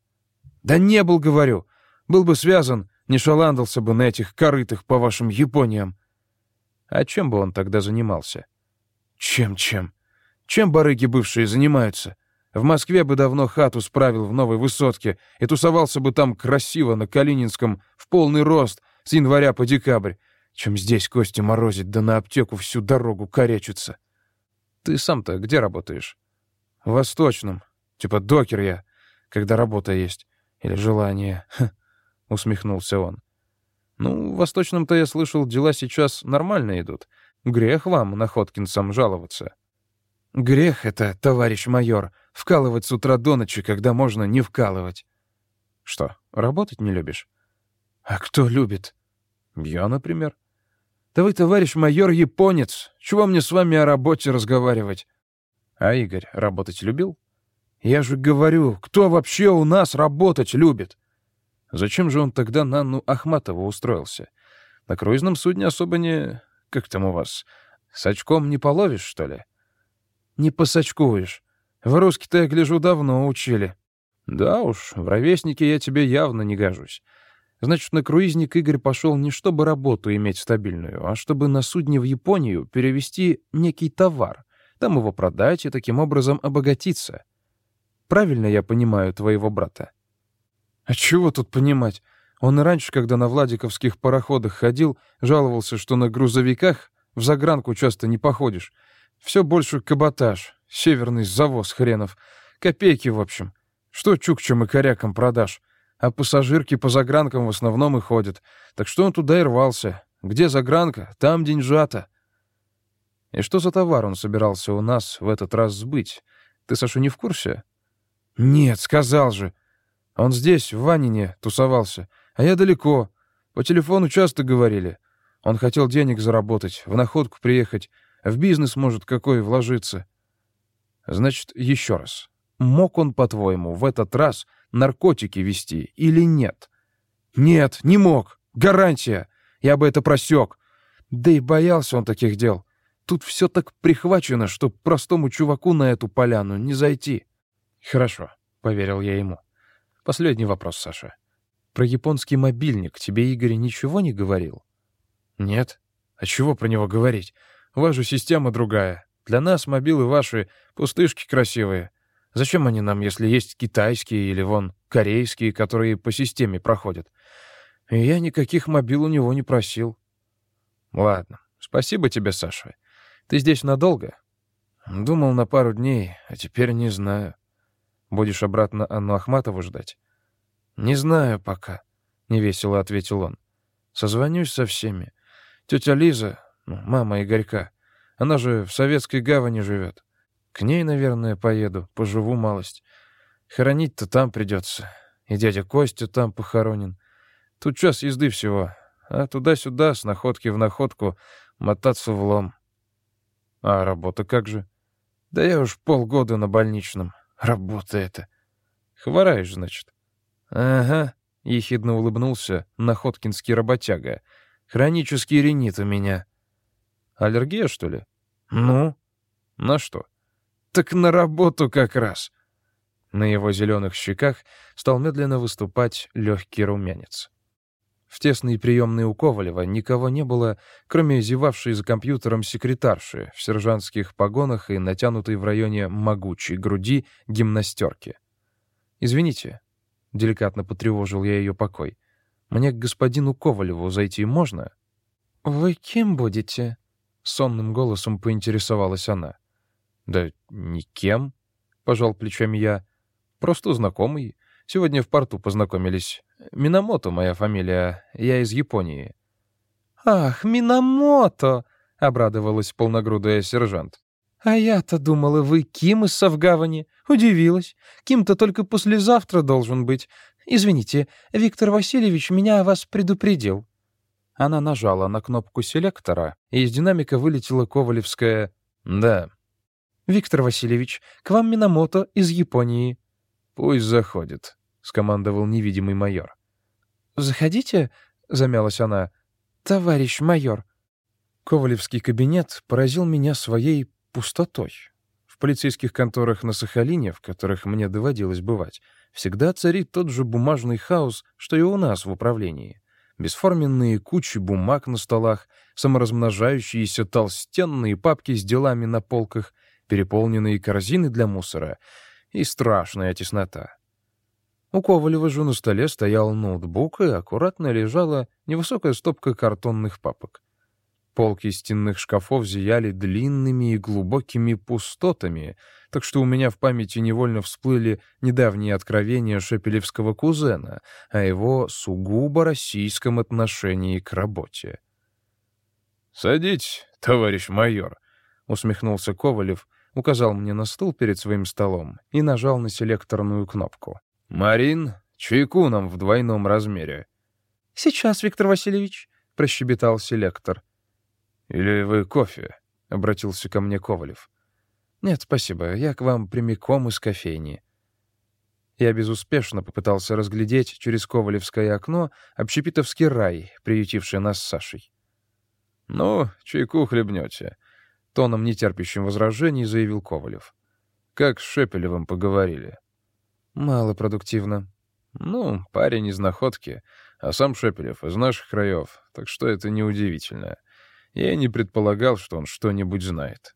«Да не был, говорю. Был бы связан, не шаландался бы на этих корытых по вашим Япониям». А чем бы он тогда занимался? Чем-чем? Чем барыги бывшие занимаются? В Москве бы давно хату справил в новой высотке и тусовался бы там красиво на Калининском в полный рост с января по декабрь, чем здесь кости морозит да на аптеку всю дорогу корячится. Ты сам-то где работаешь? В Восточном. Типа докер я, когда работа есть. Или желание. Ха, усмехнулся он. Ну, в Восточном-то я слышал, дела сейчас нормально идут. Грех вам, находкинцам, жаловаться. Грех это, товарищ майор, вкалывать с утра до ночи, когда можно не вкалывать. Что, работать не любишь? А кто любит? Я, например. Да вы, товарищ майор, японец. Чего мне с вами о работе разговаривать? А Игорь работать любил? Я же говорю, кто вообще у нас работать любит? Зачем же он тогда на Анну Ахматову устроился? На круизном судне особо не... Как там у вас? С очком не половишь, что ли? Не посочкуешь. В русский-то, я гляжу, давно учили. Да уж, в ровеснике я тебе явно не гожусь. Значит, на круизник Игорь пошел не чтобы работу иметь стабильную, а чтобы на судне в Японию перевести некий товар, там его продать и таким образом обогатиться. Правильно я понимаю твоего брата? А чего тут понимать? Он и раньше, когда на Владиковских пароходах ходил, жаловался, что на грузовиках в загранку часто не походишь. Все больше каботаж, северный завоз хренов. Копейки, в общем. Что чукчам и корякам продашь? А пассажирки по загранкам в основном и ходят. Так что он туда и рвался. Где загранка, там деньжата. И что за товар он собирался у нас в этот раз сбыть? Ты, Саша, не в курсе? Нет, сказал же. Он здесь, в Ванине, тусовался. А я далеко. По телефону часто говорили. Он хотел денег заработать, в находку приехать, в бизнес, может, какой вложиться. Значит, еще раз. Мог он, по-твоему, в этот раз наркотики вести или нет? Нет, не мог. Гарантия. Я бы это просек. Да и боялся он таких дел. Тут все так прихвачено, что простому чуваку на эту поляну не зайти. Хорошо, — поверил я ему. Последний вопрос, Саша. Про японский мобильник тебе Игорь ничего не говорил? Нет. А чего про него говорить? Же система другая. Для нас мобилы ваши пустышки красивые. Зачем они нам, если есть китайские или, вон, корейские, которые по системе проходят? И я никаких мобил у него не просил. Ладно. Спасибо тебе, Саша. Ты здесь надолго? Думал на пару дней, а теперь не знаю. Будешь обратно Анну Ахматову ждать? «Не знаю пока», — невесело ответил он. «Созвонюсь со всеми. Тетя Лиза, ну, мама Игорька, она же в Советской гавани живет. К ней, наверное, поеду, поживу малость. Хоронить-то там придется. И дядя Костя там похоронен. Тут час езды всего, а туда-сюда, с находки в находку, мотаться в лом. А работа как же? Да я уж полгода на больничном. Работа это. Хвораешь, значит? «Ага», — ехидно улыбнулся находкинский работяга. «Хронический ринит у меня». «Аллергия, что ли?» «Ну?» «На что?» «Так на работу как раз». На его зеленых щеках стал медленно выступать легкий румянец. В тесной приемной у Ковалева никого не было, кроме зевавшей за компьютером секретарши в сержантских погонах и натянутой в районе могучей груди гимнастерки. «Извините, — деликатно потревожил я ее покой. «Мне к господину Ковалеву зайти можно?» «Вы кем будете?» — сонным голосом поинтересовалась она. «Да никем», — пожал плечами я. «Просто знакомый. Сегодня в порту познакомились. Минамото моя фамилия, я из Японии». «Ах, Минамото!» — обрадовалась полногрудая сержант. «А я-то думала, вы Ким из Савгавани. Удивилась. Ким-то только послезавтра должен быть. Извините, Виктор Васильевич меня о вас предупредил». Она нажала на кнопку селектора, и из динамика вылетела ковалевская «Да». «Виктор Васильевич, к вам Минамото из Японии». «Пусть заходит», — скомандовал невидимый майор. «Заходите», — замялась она. «Товарищ майор». Ковалевский кабинет поразил меня своей пустотой. В полицейских конторах на Сахалине, в которых мне доводилось бывать, всегда царит тот же бумажный хаос, что и у нас в управлении. Бесформенные кучи бумаг на столах, саморазмножающиеся толстенные папки с делами на полках, переполненные корзины для мусора и страшная теснота. У Ковалева же на столе стоял ноутбук, и аккуратно лежала невысокая стопка картонных папок. Полки стенных шкафов зияли длинными и глубокими пустотами, так что у меня в памяти невольно всплыли недавние откровения шепелевского кузена о его сугубо российском отношении к работе. «Садитесь, товарищ майор», — усмехнулся Ковалев, указал мне на стул перед своим столом и нажал на селекторную кнопку. «Марин, чайку нам в двойном размере». «Сейчас, Виктор Васильевич», — прощебетал селектор. «Или вы кофе?» — обратился ко мне Ковалев. «Нет, спасибо, я к вам прямиком из кофейни». Я безуспешно попытался разглядеть через Ковалевское окно общепитовский рай, приютивший нас с Сашей. «Ну, чайку хлебнете», — тоном нетерпящим возражений заявил Ковалев. «Как с Шепелевым поговорили?» Мало продуктивно. Ну, парень из находки, а сам Шепелев из наших краев, так что это неудивительно. Я не предполагал, что он что-нибудь знает.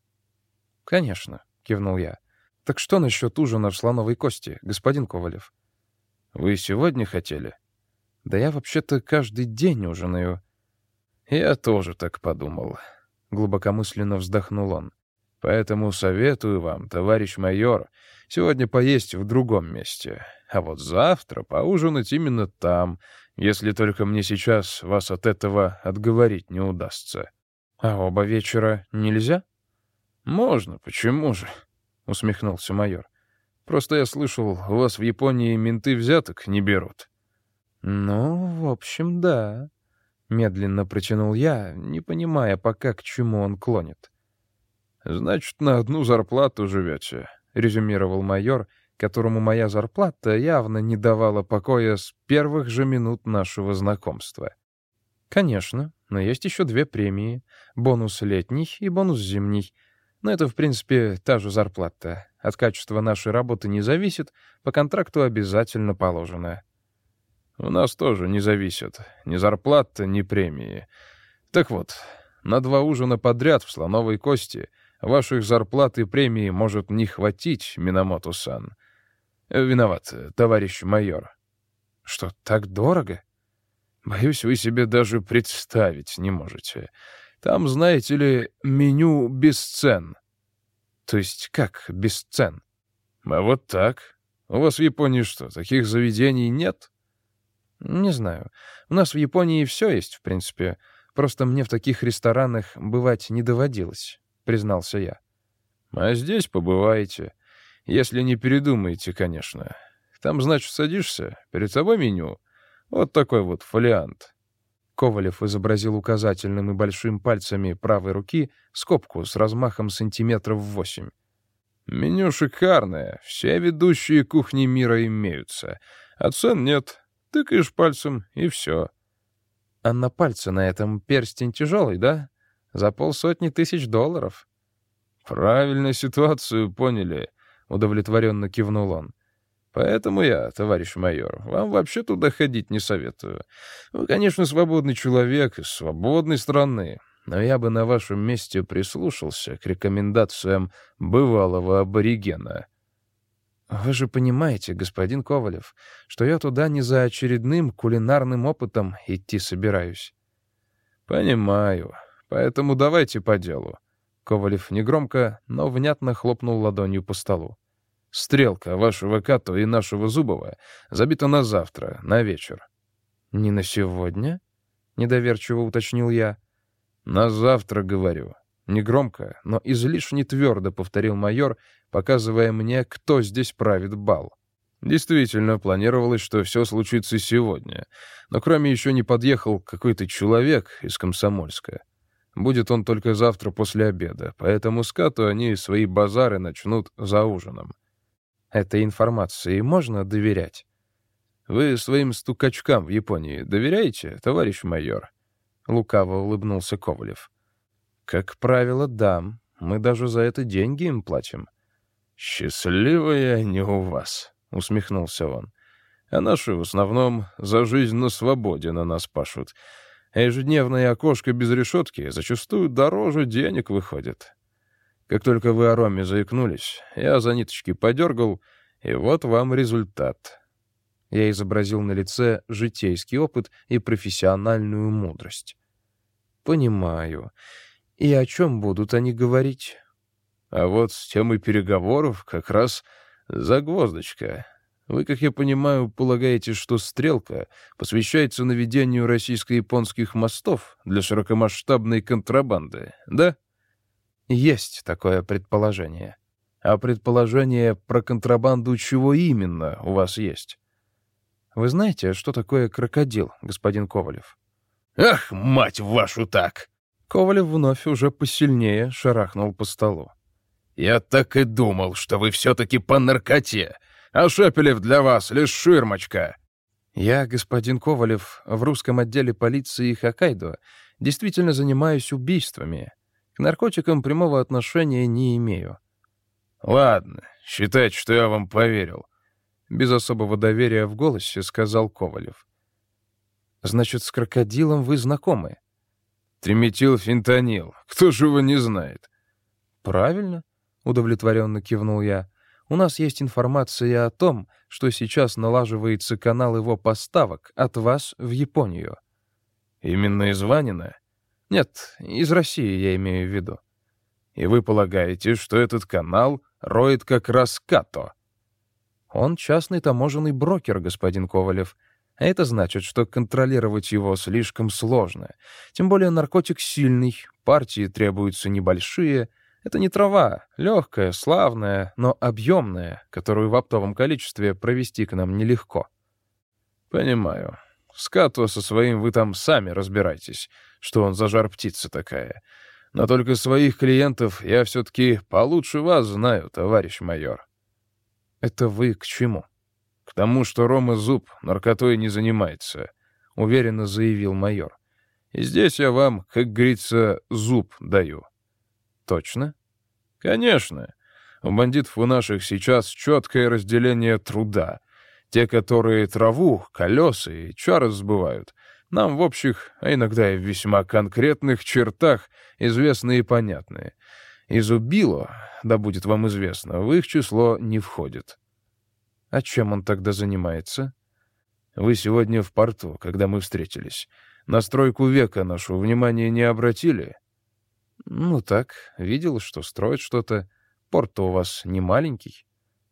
«Конечно», — кивнул я. «Так что насчет ужина в слоновой кости, господин Ковалев?» «Вы сегодня хотели?» «Да я вообще-то каждый день ужинаю». «Я тоже так подумал», — глубокомысленно вздохнул он. «Поэтому советую вам, товарищ майор, сегодня поесть в другом месте, а вот завтра поужинать именно там, если только мне сейчас вас от этого отговорить не удастся». «А оба вечера нельзя?» «Можно, почему же?» — усмехнулся майор. «Просто я слышал, у вас в Японии менты взяток не берут». «Ну, в общем, да», — медленно протянул я, не понимая пока, к чему он клонит. «Значит, на одну зарплату живете», — резюмировал майор, которому моя зарплата явно не давала покоя с первых же минут нашего знакомства. «Конечно, но есть еще две премии. Бонус летний и бонус зимний. Но это, в принципе, та же зарплата. От качества нашей работы не зависит, по контракту обязательно положено. У нас тоже не зависит ни зарплата, ни премии. Так вот, на два ужина подряд в слоновой кости ваших зарплат и премии может не хватить, Минамото-сан. Виноват, товарищ майор. Что, так дорого? Боюсь, вы себе даже представить не можете. Там, знаете ли, меню без цен. То есть как без цен? А вот так. У вас в Японии что, таких заведений нет? Не знаю. У нас в Японии все есть, в принципе. Просто мне в таких ресторанах бывать не доводилось, признался я. А здесь побываете. Если не передумаете, конечно. Там, значит, садишься, перед собой меню — вот такой вот фолиант. Ковалев изобразил указательным и большим пальцами правой руки скобку с размахом сантиметров восемь. Меню шикарное, все ведущие кухни мира имеются, а цен нет. Тыкаешь пальцем, и все. А на пальце на этом перстень тяжелый, да? За полсотни тысяч долларов. Правильно ситуацию поняли, удовлетворенно кивнул он. Поэтому я, товарищ майор, вам вообще туда ходить не советую. Вы, конечно, свободный человек из свободной страны, но я бы на вашем месте прислушался к рекомендациям бывалого аборигена. Вы же понимаете, господин Ковалев, что я туда не за очередным кулинарным опытом идти собираюсь. Понимаю. Поэтому давайте по делу. Ковалев негромко, но внятно хлопнул ладонью по столу. Стрелка вашего Като и нашего Зубова забита на завтра, на вечер. «Не на сегодня?» — недоверчиво уточнил я. «На завтра, говорю». Негромко, но излишне твердо повторил майор, показывая мне, кто здесь правит бал. Действительно, планировалось, что все случится сегодня, но кроме еще не подъехал какой-то человек из Комсомольска. Будет он только завтра после обеда, поэтому с Като они свои базары начнут за ужином. Этой информации можно доверять? Вы своим стукачкам в Японии доверяете, товарищ майор? Лукаво улыбнулся Ковалев. Как правило, да. Мы даже за это деньги им платим. «Счастливые они у вас», — усмехнулся он. «А наши в основном за жизнь на свободе на нас пашут. Ежедневное окошко без решетки зачастую дороже денег выходит. Как только вы о Роме заикнулись, я за ниточки подергал, и вот вам результат». Я изобразил на лице житейский опыт и профессиональную мудрость. «Понимаю. И о чем будут они говорить?» А вот с темой переговоров как раз загвоздочка. Вы, как я понимаю, полагаете, что «Стрелка» посвящается наведению российско-японских мостов для широкомасштабной контрабанды, да? Есть такое предположение. А предположение про контрабанду чего именно у вас есть? Вы знаете, что такое крокодил, господин Ковалев? Ах, мать вашу так! Ковалев вновь уже посильнее шарахнул по столу. «Я так и думал, что вы все-таки по наркоте, а Шепелев для вас лишь ширмочка». «Я, господин Ковалев, в русском отделе полиции Хоккайдо действительно занимаюсь убийствами. К наркотикам прямого отношения не имею». «Ладно, считайте, что я вам поверил», — без особого доверия в голосе сказал Ковалев. «Значит, с крокодилом вы знакомы?» «Триметилфентанил. Кто же его не знает?» «Правильно. — удовлетворенно кивнул я. «У нас есть информация о том, что сейчас налаживается канал его поставок от вас в Японию». «Именно из Ванина?» «Нет, из России я имею в виду». «И вы полагаете, что этот канал роет как раз Като?» «Он частный таможенный брокер, господин Ковалев. А это значит, что контролировать его слишком сложно. Тем более наркотик сильный, партии требуются небольшие — это не трава, легкая, славная, но объемная, которую в оптовом количестве провести к нам нелегко. Понимаю. С Като со своим вы там сами разбирайтесь, что он за жар птица такая. Но только своих клиентов я все-таки получше вас знаю, товарищ майор. Это вы к чему? К тому, что Рома Зуб наркотой не занимается, уверенно заявил майор. И здесь я вам, как говорится, зуб даю. Точно? Конечно. У бандитов у наших сейчас четкое разделение труда. Те, которые траву, колеса и чары сбывают, нам в общих, а иногда и в весьма конкретных чертах известны и понятны. Из убило, да будет вам известно, в их число не входит. А чем он тогда занимается? Вы сегодня в порту, когда мы встретились. На стройку века нашу внимание не обратили? «Ну так, видел, что строят что-то. порт у вас не маленький».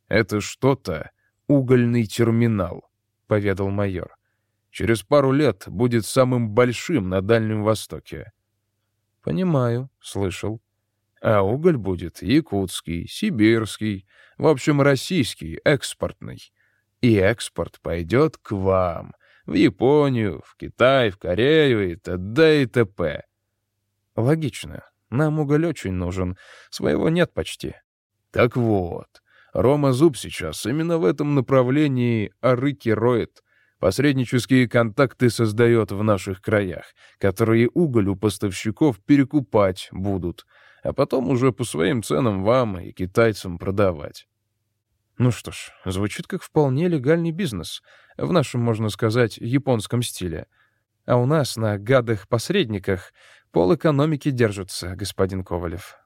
«Это что-то угольный терминал», — поведал майор. «Через пару лет будет самым большим на Дальнем Востоке». «Понимаю, слышал». «А уголь будет якутский, сибирский, в общем, российский, экспортный. И экспорт пойдет к вам, в Японию, в Китай, в Корею и т.д. и т.п. Логично. Нам уголь очень нужен. Своего нет почти. Так вот, Рома Зуб сейчас именно в этом направлении арыки роет. Посреднические контакты создает в наших краях, которые уголь у поставщиков перекупать будут, а потом уже по своим ценам вам и китайцам продавать. Ну что ж, звучит как вполне легальный бизнес, в нашем, можно сказать, японском стиле. А у нас на гадах-посредниках Пол экономики держится, господин Ковалев.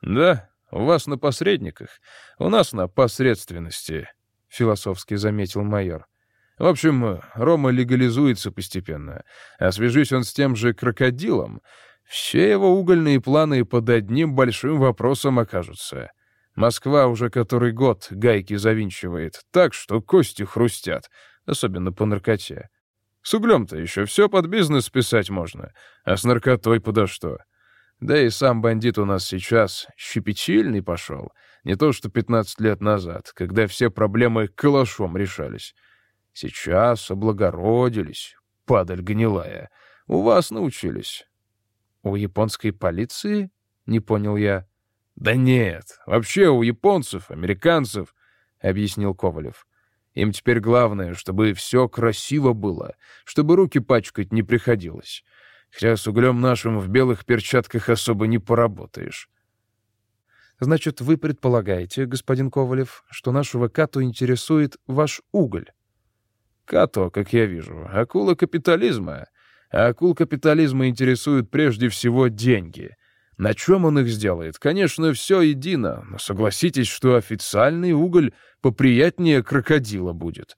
Да, у вас на посредниках, у нас на посредственности, философски заметил майор. В общем, Рома легализуется постепенно. Освежись он с тем же крокодилом, все его угольные планы под одним большим вопросом окажутся. Москва уже который год гайки завинчивает так, что кости хрустят, особенно по наркоте. С углем-то еще все под бизнес списать можно, а с наркотой подо что. Да и сам бандит у нас сейчас щепетильный пошел, не то что 15 лет назад, когда все проблемы калашом решались. Сейчас облагородились, падаль гнилая. У вас научились. У японской полиции? Не понял я. Да нет, вообще у японцев, американцев, — объяснил Ковалев. Им теперь главное, чтобы все красиво было, чтобы руки пачкать не приходилось. Хотя с углем нашим в белых перчатках особо не поработаешь. Значит, вы предполагаете, господин Ковалев, что нашего Кату интересует ваш уголь? Като, как я вижу, акула капитализма. А акул капитализма интересуют прежде всего деньги. На чем он их сделает? Конечно, все едино, но согласитесь, что официальный уголь поприятнее крокодила будет.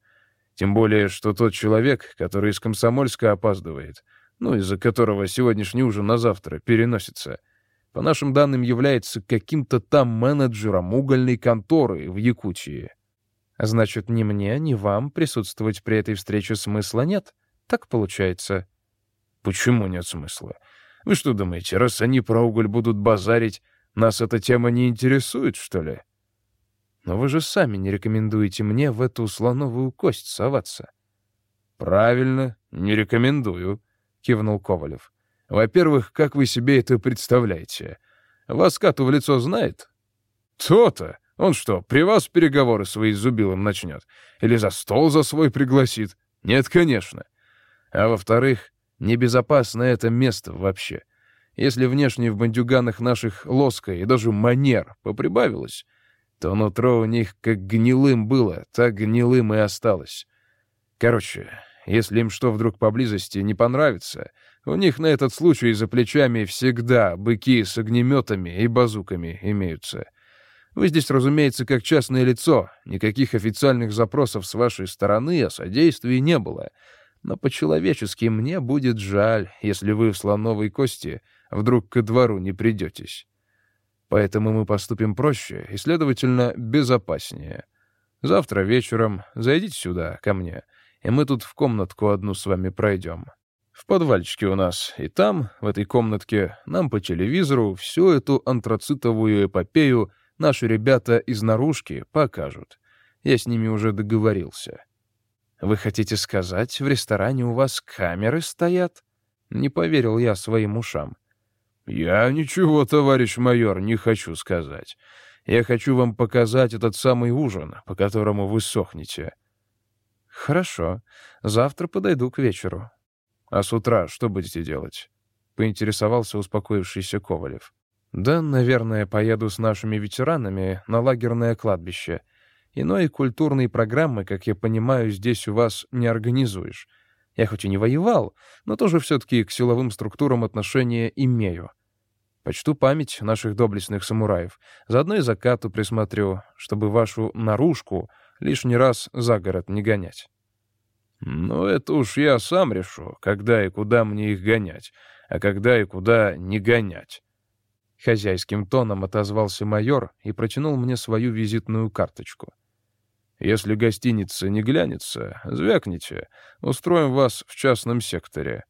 Тем более, что тот человек, который из Комсомольска опаздывает, ну, из-за которого сегодняшний ужин на завтра переносится, по нашим данным является каким-то там менеджером угольной конторы в Якутии. Значит, ни мне, ни вам присутствовать при этой встрече смысла нет? Так получается? Почему нет смысла? Вы что думаете, раз они про уголь будут базарить, нас эта тема не интересует, что ли? Но вы же сами не рекомендуете мне в эту слоновую кость соваться. Правильно, не рекомендую, кивнул Ковалев. Во-первых, как вы себе это представляете? Вас Кату в лицо знает? То-то. Он что, при вас переговоры свои с Зубилом начнет? Или за стол за свой пригласит? Нет, конечно. А во-вторых, Небезопасно это место вообще. Если внешне в бандюганах наших лоска и даже манер поприбавилось, то нутро у них как гнилым было, так гнилым и осталось. Короче, если им что вдруг поблизости не понравится, у них на этот случай за плечами всегда быки с огнеметами и базуками имеются. Вы здесь, разумеется, как частное лицо, никаких официальных запросов с вашей стороны о содействии не было — но по-человечески мне будет жаль, если вы в слоновой кости вдруг ко двору не придетесь. Поэтому мы поступим проще и, следовательно, безопаснее. Завтра вечером зайдите сюда, ко мне, и мы тут в комнатку одну с вами пройдем. В подвальчике у нас, и там, в этой комнатке, нам по телевизору всю эту антрацитовую эпопею наши ребята из наружки покажут. Я с ними уже договорился. Вы хотите сказать, в ресторане у вас камеры стоят? Не поверил я своим ушам. Я ничего, товарищ майор, не хочу сказать. Я хочу вам показать этот самый ужин, по которому вы сохнете. Хорошо. Завтра подойду к вечеру. А с утра что будете делать? Поинтересовался успокоившийся Ковалев. Да, наверное, поеду с нашими ветеранами на лагерное кладбище — Иной культурной программы, как я понимаю, здесь у вас не организуешь. Я хоть и не воевал, но тоже все-таки к силовым структурам отношения имею. Почту память наших доблестных самураев. Заодно и закату присмотрю, чтобы вашу наружку лишний раз за город не гонять. Ну, это уж я сам решу, когда и куда мне их гонять, а когда и куда не гонять. Хозяйским тоном отозвался майор и протянул мне свою визитную карточку. Если гостиница не глянется, звякните. Устроим вас в частном секторе.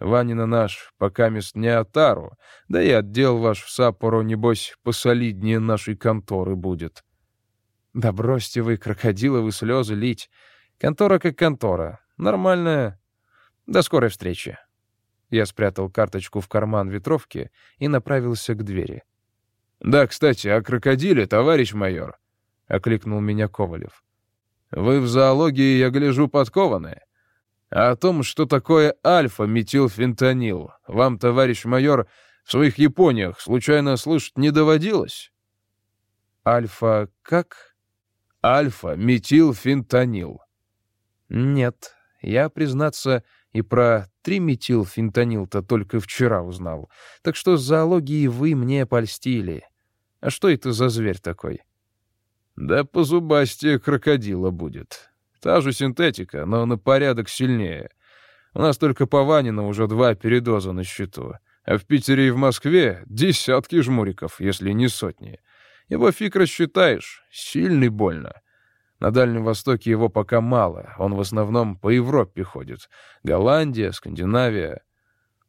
Ванина наш пока мест не отару, да и отдел ваш в Саппоро, небось, посолиднее нашей конторы будет. Да бросьте вы крокодиловы слезы лить. Контора как контора. Нормальная. До скорой встречи. Я спрятал карточку в карман ветровки и направился к двери. «Да, кстати, о крокодиле, товарищ майор», — окликнул меня Ковалев. Вы в зоологии, я гляжу, подкованы. А о том, что такое альфа-метилфентанил, вам, товарищ майор, в своих Япониях случайно слышать не доводилось? Альфа как? Альфа-метилфентанил. Нет, я, признаться, и про триметилфентанил-то только вчера узнал. Так что с зоологией вы мне польстили. А что это за зверь такой? Да позубастее крокодила будет. Та же синтетика, но на порядок сильнее. У нас только по Ванину уже два передоза на счету. А в Питере и в Москве десятки жмуриков, если не сотни. Его фиг рассчитаешь. Сильный больно. На Дальнем Востоке его пока мало. Он в основном по Европе ходит. Голландия, Скандинавия.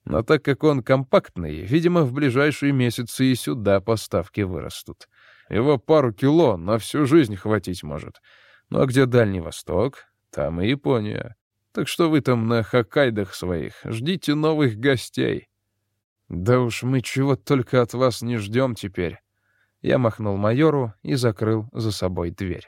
Но так как он компактный, видимо, в ближайшие месяцы и сюда поставки вырастут. Его пару кило на всю жизнь хватить может. Ну а где Дальний Восток, там и Япония. Так что вы там на Хоккайдах своих ждите новых гостей. Да уж мы чего только от вас не ждем теперь. Я махнул майору и закрыл за собой дверь.